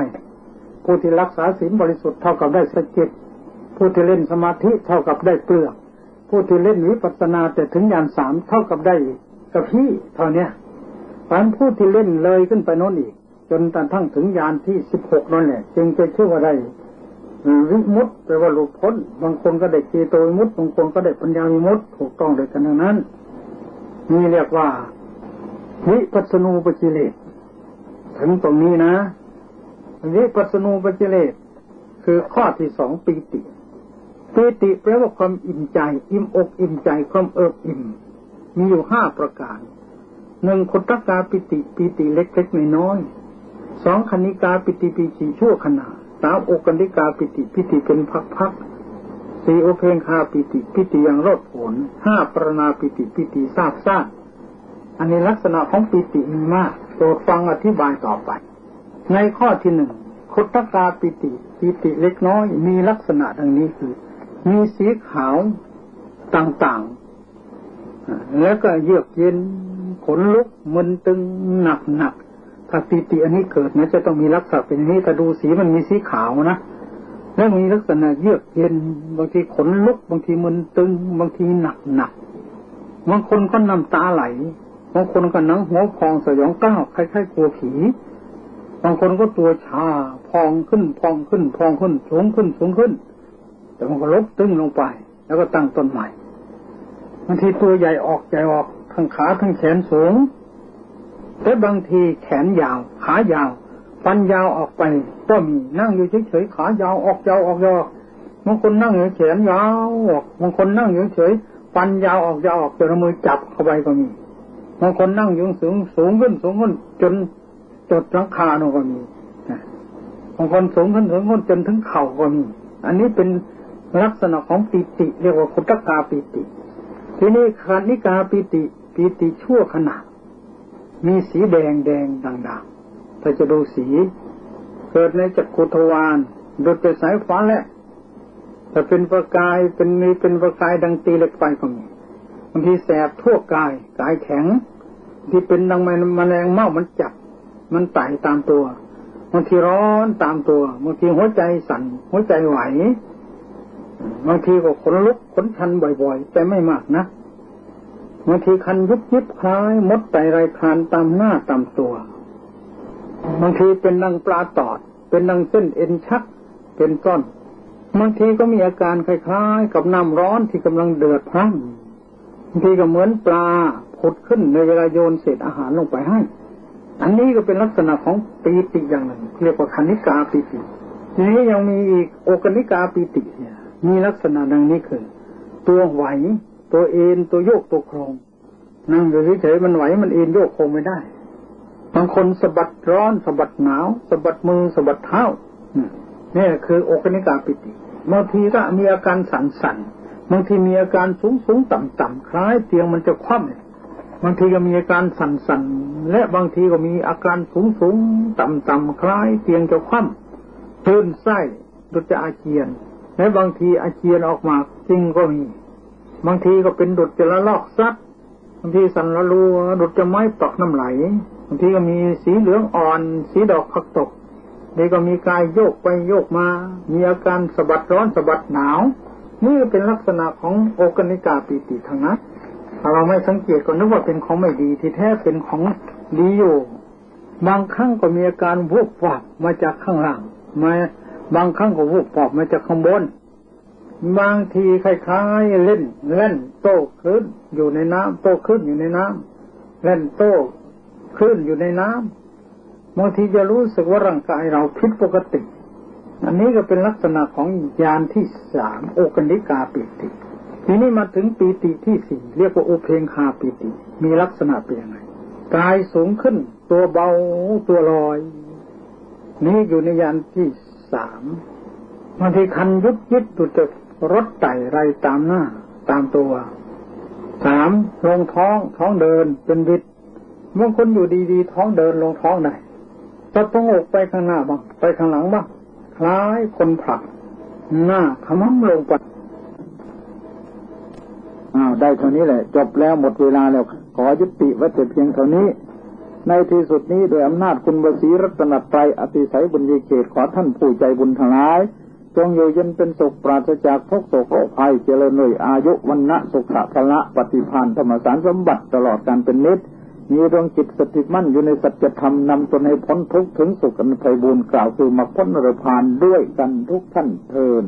ผู้ที่รักษาศีลบริสุทธิ์เท่ากับได้สะเก็ด ผู้ที่เล่นสมาธิเท่ากับได้เปลือก ผู้ที่เล่นวิปัสสนาแต่ถึงยานสามเท่ากับได้กระพี้เท่าเนี้ยฝันผู้ที่เล่นเลยขึ้นไปโน้นอีก จนกระทั่งถึงยานที่สิบหกนั่นแหละจึงจะชื่อว่าได้วิมุตแปลว่าหลุดพ้น บางคนก็ได้เจโตวิมุตบางคนก็ได้ปัญญาวิมุตถูกต้องโดยกันทั้งนั้นนี่เรียกว่าวิปัสนูปจิเลสถึงตรงนี้นะวิปัสนูปจิเลสคือข้อที่สองปีติ ปีติแปลว่าความอิ่มใจ อิ่มอกอิ่มใจความเอิบอิ่ม มีอยู่ห้าประการหนึ่งคุตกาปิติปิติเล็กๆน้อยๆสองคณิกาปิติปิติชั่วขณะสามอกนิกาปิติปิติเป็นพักๆสี่โอเพงคาปิติปิติอย่างรดผลห้าปรณาปิติปิติทราบทราบอันนี้ลักษณะของปิติมีมากโปรดฟังอธิบายต่อไป ในข้อที่หนึ่งคุตกาปิติปิติเล็กน้อยมีลักษณะดังนี้คือ มีสีขาวต่างๆ แล้วก็เยือกเย็นขนลุกมึนตึงหนักหนักถ้าปีติอันนี้เกิดนะจะต้องมีลักษณะเป็นนี้แต่ดูสีมันมีสีขาวนะแล้วมีลักษณะเยือกเย็น บางทีขนลุก บางทีมึนตึง บางทีหนักหนักบางคนก็น้ำตาไหลบางคนก็นังหัวพองสยองก้าวคล้ายๆกลัวผีบางคนก็ตัวชาพองขึ้นพองขึ้น พองขึ้นสูงขึ้นสูงขึ้น แต่มันก็ลบตึงลงไป แล้วก็ตั้งต้นใหม่บางทีตัวใหญ่ออกใหญ่ออกทั้งขาทั้งแขนสูงแต่บางทีแขนยาว ขายาว ฟันยาวออกไปก็มีนั่งอยู่เฉยๆขายาวออกยาวออกยาวบางคนนั่งอยู่แขนยาวออกบางคนนั่งอยู่เฉยฟันยาวออกยาวออกจนมือจับเข้าไปก็มีบางคนนั่งอยู่สูงสูงขึ้นสูงขึ้นจนจดรังคาโนก็มีบางคนสูงขึ้นสูงขึ้นจนถึงเข่าก็มี อันนี้เป็น ลักษณะของปิติ เรียกว่าคุตกาปิติ ทีนี้คานิกาปิติ ปิติชั่วขณะมีสีแดงแดงด่างๆถ้าจะดูสี เกิดในจักรุทวารโดยเป็นสายฟ้าแหละถ้าเป็นประกายเป็นมีเป็นประกายดังตีเหล็กไฟก็มีบางทีแสบทั่วกายกายแข็งที่เป็นดังแมงแมลงเม่ามันจับ มันไต่ตามตัวบางทีร้อนตามตัวบางทีหัวใจสั่นหัวใจไหว บางทีก็ขนลุกขนชันบ่อย ๆ แต่ไม่มากนะบางทีคันยุบยิบคล้าย มดไตไรคานตามหน้าตามตัวบางทีเป็นดังปลาตอด เป็นดังเส้นเอ็นชัก เป็นต้นบางทีก็มีอาการคล้ายๆ กับน้ำร้อนที่กำลังเดือดพรั่งบางทีก็เหมือนปลาผุดขึ้นในเวลาโยนเศษอาหารลงไปให้ อันนี้ก็เป็นลักษณะของปีติอย่างหนึ่งเรียกว่าคณิกาปีติทีนี้ยังมีอีกโอกนิกาปีติเนี่ย มีลักษณะดังนี้คือ ตัวไหว ตัวเอ็นตัวโยกตัวโครงนั่งอยู่เฉยๆมันไหวมันเอ็นโยกโครงไม่ได้บางคนสะบัดร้อนสะบัดหนาวสะบัดมือสะบัดเท้านี่คืออกนิกาปิติบางทีก็มีอาการสั่นสั่นบางทีมีอาการสูงสูงต่ำต่ำคล้ายเตียงมันจะคว่ำบางทีก็มีอาการสั่นสั่นและบางทีก็มีอาการสูงสูงต่ำต่ำคล้ายเตียงจะคว่ำพื้นไส้ดุจจะอาเจียน และบางทีอาเจียนออกมาจริงก็มี บางทีก็เป็นดุจจะละลอกซัดบางทีสั่นละลูดุจจะไม้ตอกน้ำไหล บางทีก็มีสีเหลืองอ่อน สีดอกผักตกนี่ก็มีกายโยกไปโยกมา มีอาการสะบัดร้อนสะบัดหนาว นี่เป็นลักษณะของโอกนิกาปีติทางนั้นถ้าเราไม่สังเกตก็นึกว่าเป็นของไม่ดี ที่แท้เป็นของดีอยู่ บางครั้งก็มีอาการวุบวับมาจากข้างล่างมา บางครั้งก็วุบวับมาจากข้างบน บางทีคล้ายๆเล่น เล่นโต้ขึ้นอยู่ในน้ำโต้ขึ้นอยู่ในน้ำเล่นโต้ขึ้นอยู่ในน้ำบางทีจะรู้สึกว่าร่างกายเราผิดปกติ อันนี้ก็เป็นลักษณะของยานที่สามโอกนิกาปิติ ทีนี้มาถึงปีติที่สี่เรียกว่าโอเพงคาปิติ มีลักษณะเป็นยังไงกายสูงขึ้น ตัวเบาตัวลอย นี่อยู่ในยานที่ สามบางทีคันยุดยิดตุจะรถไต่ไรตามหน้า ตามตัวสามลงท้องท้องเดินเป็นวิตบางคนอยู่ดีๆท้องเดินลงท้องได้จะต้องอกไปข้างหน้าบ้างไปข้างหลังบ้างคล้ายคนผลัก หน้าขมำลงไปอ้าวได้เท่านี้แหละ จบแล้วหมดเวลาแล้ว ขอยุติไว้แต่เพียงเท่านี้ ในที่สุดนี้โดยอำนาจคุณบศีรัตนตรัยอติสัยบุญยเกตขอท่านผู้ใจบุญทั้งหลาย จงอยู่เย็นเป็นสุขปราศจากทุกโศกโรคภัยเจริญเลยอายุวันนะสุขะพละปฏิพานธรรมสารสมบัติตลอดการเป็นนิดมีดวงจิตสติตมั่นอยู่ในสัจธรรมนำตนให้พ้นทุกข์ถึงสุขอันไพบูรณ์กล่าวคือมรรคพ้นนรพานด้วยกันทุกท่านเทิน